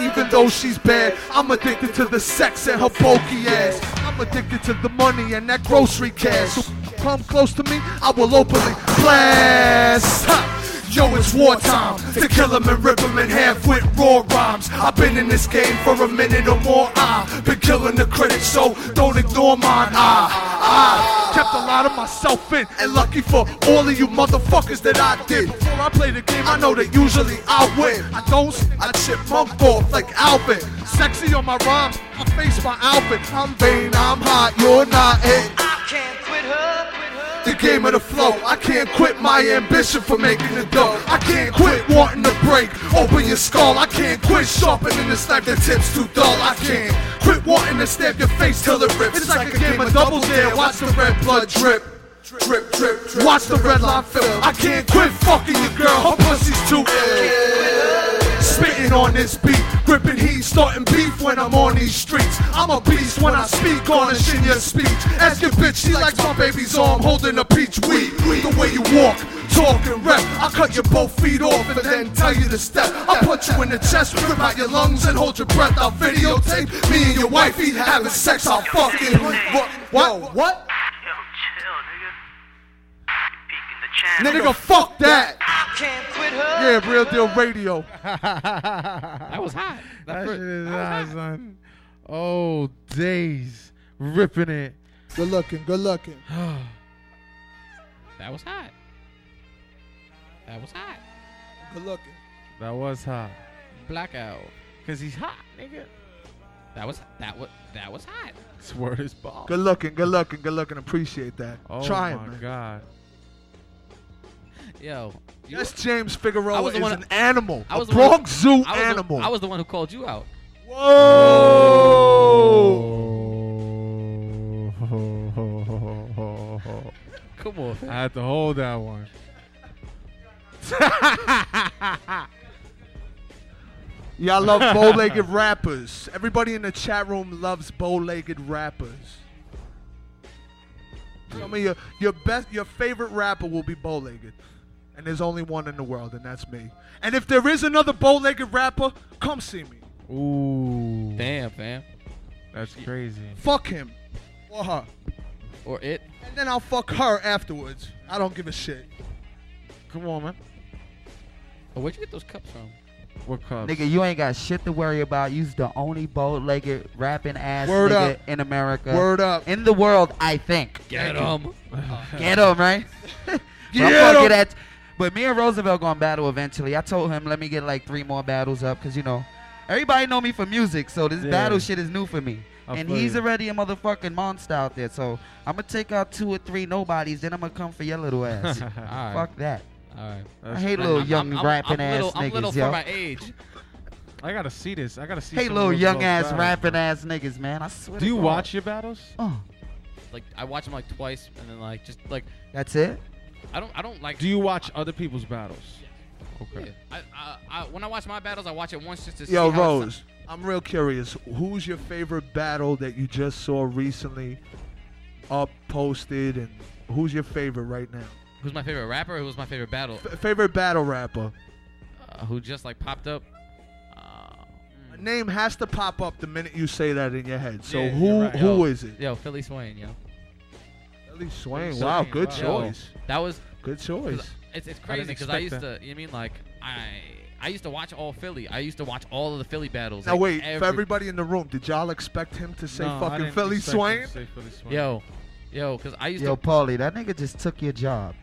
Even though she's bad, I'm addicted to the sex and her pokey ass. I'm addicted to the money and that grocery cash. So come close to me, I will openly blast. Ha! Yo, it's wartime to kill him and rip him in half with raw rhymes. I've been in this game for a minute or more. I've been killing the critics, so don't ignore mine. I, I kept a lot of myself in, and lucky for all of you motherfuckers that I did. Before I play the game, I know that usually I win. I don't, I chip chipmunk off like Alvin. Sexy on my rhymes, I face my outfit. I'm vain, I'm hot, you're not it. I can't. The game of the flow. I can't quit my ambition for making the dough. I can't quit wanting to break open your skull. I can't quit sharpening the knife that tips too dull. I can't quit wanting to stab your face till it rips. It's like a game of double dare. Watch the red blood drip. Drip, drip, drip. Watch the red line fill. I can't quit fucking your girl. Her pussy's too. Spitting on this beat, gripping heat, starting beef when I'm on these streets. I'm a beast when I speak, garnishing your speech. Ask your bitch, she likes my baby's arm holding a peach weed. The way you walk, talk, and rap. I cut your both feet off and then tell you to step. I put you in the chest, rip out your lungs and hold your breath. I'll videotape me and your wifey having sex. I'll fucking. What? What? what? Nigga, fuck that. Yeah, real deal radio. that was hot. That fir- shit is that was hot, hot. son. Oh, days. Ripping it. Good looking, good looking. That was hot. That was hot. Good looking. That was hot. Blackout. Cause he's hot, nigga. That was that was that was hot. Swear his ball. Good looking, good looking, good looking. Appreciate that. Oh Trying, my man. god. Yo. you- Yes, James I Figueroa was is the one- an animal. I was a the one- Bronx Zoo I was the- animal. I was the one who called you out. Whoa! Come on. I had to hold that one. Y'all love bow-legged rappers. Everybody in the chat room loves bow-legged rappers. Tell me your your best your favorite rapper will be bow-legged. And there's only one in the world, and that's me. And if there is another bow-legged rapper, come see me. Ooh. Damn, fam. That's crazy. Fuck him. Or her. Or it. And then I'll fuck her afterwards. I don't give a shit. Come on, man. Oh, where'd you get those cups from? What cups? Nigga, you ain't got shit to worry about. You's the only bow-legged rapping ass Word nigga up. in America. Word up. In the world, I think. Get Thank you. 'em. Get him, right? But Get I'm gonna 'em. get at- But me and Roosevelt gonna battle eventually. I told him let me get like three more battles up because you know everybody know me for music, so this Yeah. battle shit is new for me. I and he's you. already a motherfucking monster out there, so I'm gonna take out two or three nobodies, then I'm gonna come for your little ass. Alright. Fuck that. Alright. I hate little I'm- young I'm- I'm- rapping I'm ass little, niggas, I'm little yo. for my age. I gotta see this. I gotta see. Hey, little young ass battles. rapping ass niggas, man. I swear. Do you God. watch your battles? Oh, Like I watch them like twice, and then like just like that's it. I don't I don't like. Do you watch other people's battles? Yeah. I, I, I, when I watch my battles, I watch it once just to Yo, see how it's- Rose, I'm real curious. Who's your favorite battle that you just saw recently up posted, and who's your favorite right now? Who's my favorite rapper? or Who's my favorite battle? F- favorite battle rapper. Uh, who just like popped up? A name has to pop up the minute you say that in your head. So Yeah, who you're right. who Yo, is it? Yo, Philly Swain, yo. Philly Swain. Philly Wow, Swain, good wow. Yo, choice. That was good choice. It's it's crazy because I expect used that. to. You know I mean like I I used to watch all Philly. I used to watch all of the Philly battles. Now like, wait, for everybody in the room, did y'all expect him to say No, fucking Philly expect Swain? say Philly Swain. Yo, yo, because I used Yo, to. Yo, Paulie, that nigga just took your job.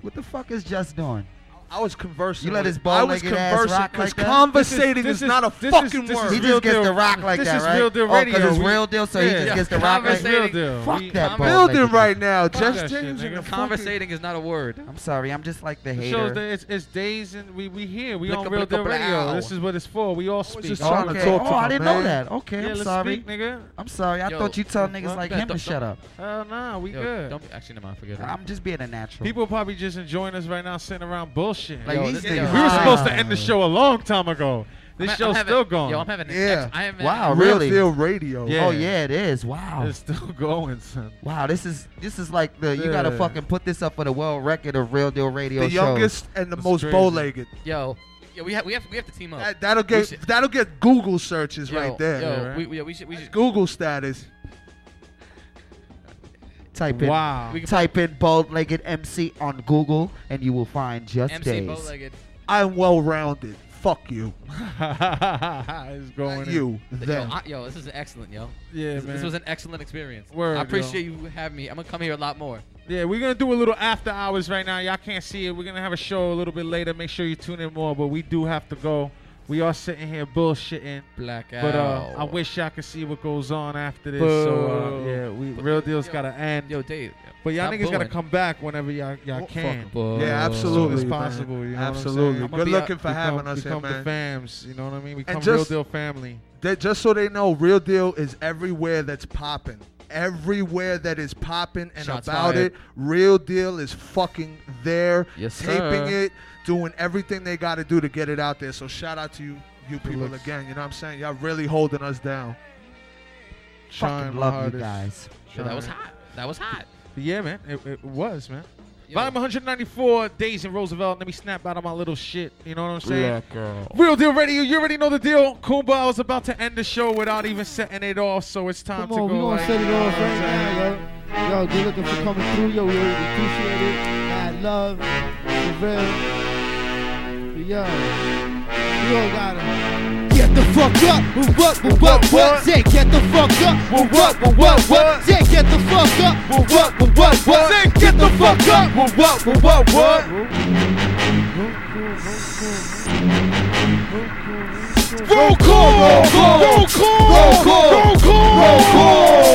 What the fuck is just doing? I was conversing. You let with- his I was bow-legged ass conversing rock like that? conversating This is, is- not a this is- fucking this is word. He just gets deal. the rock like This that, is right? real deal Oh, 'cause radio. it's real deal, so he yeah. just gets the rock like Real deal. Fuck We- that Building bow-legged right now, Fuck just shit, changing nigga. the fucking. Conversating is not a word. I'm sorry, I'm just like the It hater. shows that it's, it's days and we we here. We on Blicka, Real Deal Radio. This is what it's for. We all speak. just trying to okay. talk oh, I didn't know that. Okay, I'm sorry. nigga. I'm sorry. I thought you tell niggas like him to shut up. Hell nah, we good. Don't actually, no, I forget it. I'm just being a natural. People probably just enjoying us right now, sitting around bullshit. Like, Yo, these this- we were supposed to end the show a long time ago. I'm This I'm show's having- still going. Yo, I'm having an Yeah. ex- I am Wow, Real really? Deal Radio. Oh, yeah. Oh yeah, it is. Wow. It's still going, son. Wow, this is this is like the you gotta fucking put this up for the world record of real deal radio The shows. youngest and the That's most bow-legged. Yo, Yeah, we have we have we have to team up. That, that'll get that'll get Google searches yo, right there. Yo, Yeah, right? We, we, we should we should Google status. Type in Wow. we type in bald-legged MC on Google and you will find just MC days. bow-legged. I'm well-rounded. Fuck you. it's going. in. You. Yo, I, yo, this is excellent, yo. Yeah, this, man. this was an excellent experience. Word, I yo. appreciate you having me. I'm gonna come here a lot more. Yeah, we're gonna do a little after hours right now. Y'all can't see it. We're gonna have a show a little bit later. Make sure you tune in more. But we do have to go. We are sitting here bullshitting. Blackout. But uh, I wish y'all could see what goes on after this. So uh, yeah, we But- real deal's yo, gotta end. Yo, Dave. but y'all stop niggas gotta come back whenever y'all y'all can. Boo. Yeah, absolutely. as man. possible. You know absolutely. What I'm? Good looking up- for We having come, us here, come man. the fams. You know what I mean? We come And real deal family. That, just so they know, Real Deal is everywhere that's popping. Everywhere that is popping and Shots about fired. it, Real Deal is fucking there, Yes, taping sir. it, doing everything they got to do to get it out there. So shout out to you, you people looks. again. You know what I'm saying? Y'all really holding us down. Trying Fucking my love you guys. Yo, that was hot. That was hot. Yeah, man. It, it was, man. Yo, Volume 194, Days in Roosevelt. Let me snap out of my little shit. You know what I'm saying? Blackout. Real Deal Radio. You already know the deal. Kumba, I was about to end the show without even setting it off, so it's time Come to on, go. we gonna like, set it off what right now, yo. Yo, good looking for coming through, yo. We really appreciate it. Mad love, for real. Yo, we all gotta get the fuck up. What, what, what, what, what? Say, get the fuck up. What, what, what, what, what? Say, get the fuck up. What, what, what, what, what? Say, get the fuck up. What, what, what, what, what? Roll call! Roll call! Roll call! Roll call! Roll call! Yeah, I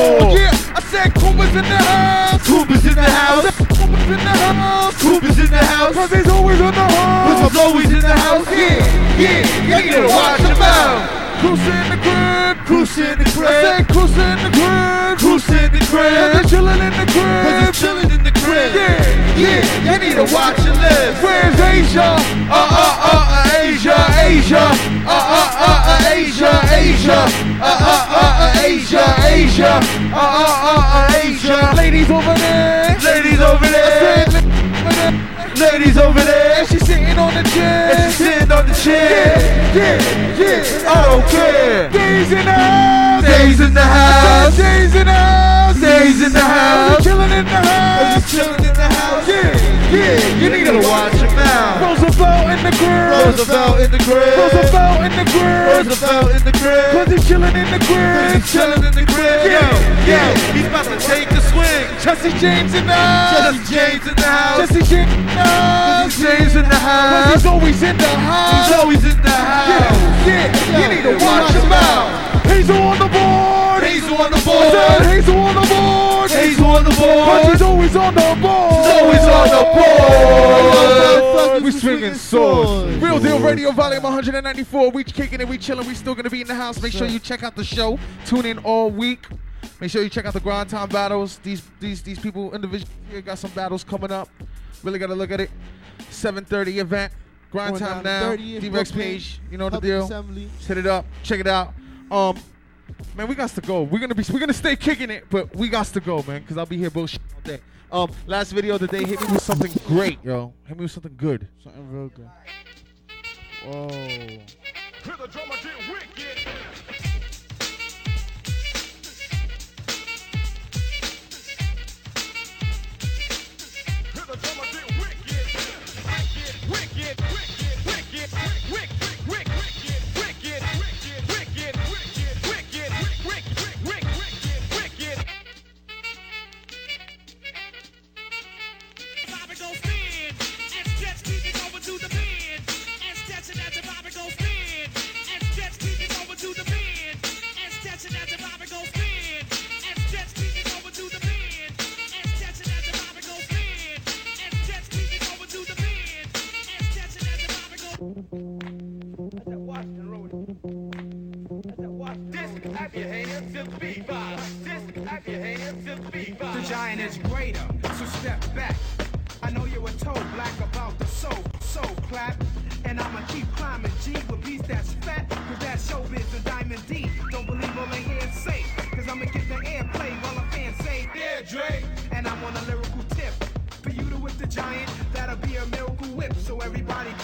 said Kumba's in the house! Cooper's in the house. Kumba's in the house! Cooper's in the house. Cause he's always in the house! Cause always in the house. Yeah, yeah. You gotta watch them out. Cruise in the crib! Cruise in the I crib. said cruise in the crib! Cruise in the crib. they chillin' in the crib! Cause it's chillin' in the crib. Yeah, Yeah, you need to watch your lips. Where's Asia? Uh, uh, uh, uh, Asia, Asia. Uh, uh, uh, uh, Asia, Asia. Uh, uh, uh, uh, Asia, Asia. Uh, uh, uh, uh, Asia. Ladies over there! Ladies over I said over there! Ladies over there. And she's sitting on the chair! And she's sitting on the chair. Yeah, yeah! yeah. I don't care. Days in the! Days in the house. Days in the house! Days in the house. Chilling in the house! Chilling in the house. Yeah, yeah! You need to watch your mouth. Roosevelt in the crib! Roosevelt in the crib. Roosevelt in the crib! Roosevelt in the crib. Cause he's chilling in the crib! He's chilling in the crib. Yo, yo, he's about to take a swing. Jesse James in the house! Jesse James in the house. Jesse James in the house! Jesse James in the Cause he's always in the house! He's always in the house. Yeah, yeah, you need to watch him him out. Hazel on the board. Hazel on the I said board. Hazel on the board. Hazel on the board. he's always on the board. He's always on the board. We swinging swords. Real Deal Radio Volume 194. We kicking it. We chilling. We still gonna be in the house. Make sure you check out the show. Tune in all week. Make sure you check out the grind time battles. These these these people individually here got some battles coming up. Really gotta look at it. 7:30 event. Grind time now. 30 in D-Rex page. You know the deal. Assembly. Hit it up. Check it out. Um, man, we got to go. We're gonna be we're gonna stay kicking it, but we got to go, man, because I'll be here bullshit all day. Um, last video of the day hit me with something great, yo. Hit me with something good. Something real good. Whoa.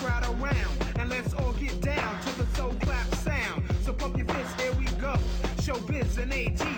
Crowd around, and let's all get down to the soul clap sound. So pump your fists, here we go. Showbiz and AG,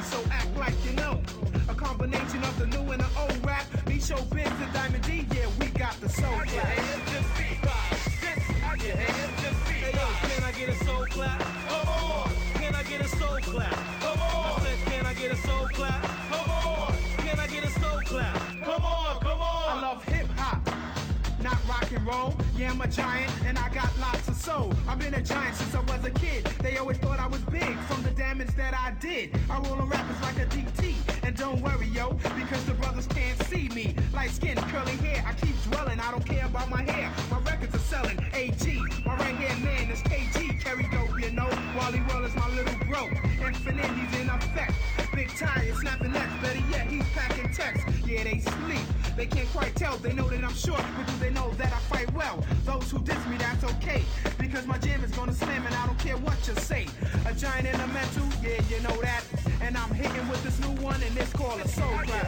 Yeah, I'm a giant and I got lots of soul. I've been a giant since I was a kid. They always thought I was big from the damage that I did. I roll on rappers like a DT. And don't worry, yo, because the brothers can't see me. Light skin, curly hair, I keep dwelling. I don't care about my hair. My records are selling. AG, my right hand man is KG. Carry dope, you know. Wally Well is my little bro. Infinite, he's in effect. Big tire, snapping necks. Better yet, he's packing text. Yeah, they sleep. They can't quite tell. They know that I'm short, but do they know that I fight well? Those who diss me, that's okay. Because my jam is gonna slam and I don't care what you say. A giant elemental, yeah, you know that. And I'm hitting with this new one and it's called a soul clap.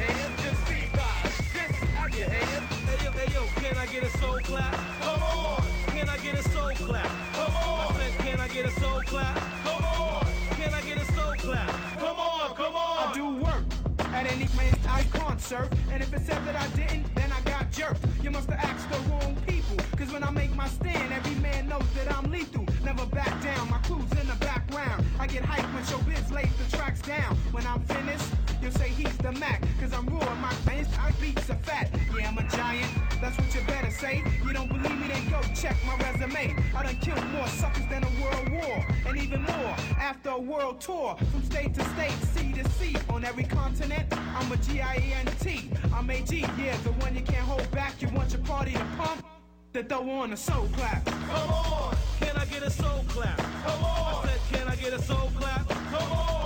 Hey yo, hey yo, can I get a soul clap? Come on. Can I get a soul clap? Come on. I said, can I get a soul clap? Come on. Can I get a soul clap? Come on, come on. I do work at any man's I concert. And if it said that I didn't, then I got jerked. You must have asked the wrong people. Cause when I make my stand, every man knows that I'm lethal. Never back down, my crew's in the background. I get hyped when showbiz lays the tracks down. When I'm finished, you'll say he's the Mac. Cause I'm raw, my fans, I beats are fat. Yeah, I'm a giant, that's what you better say. You don't believe me, then go check my resume. I done killed more suckers than a world war. And even more, after a world tour. From state to state, sea to sea, on every continent. I'm a G-I-E-N-T. I'm AG, yeah, the one you can't hold back. You want your party to pump? Then throw on a soul clap. Come on. Can I get a soul clap? Come on. I said, can I get a soul clap? Come on.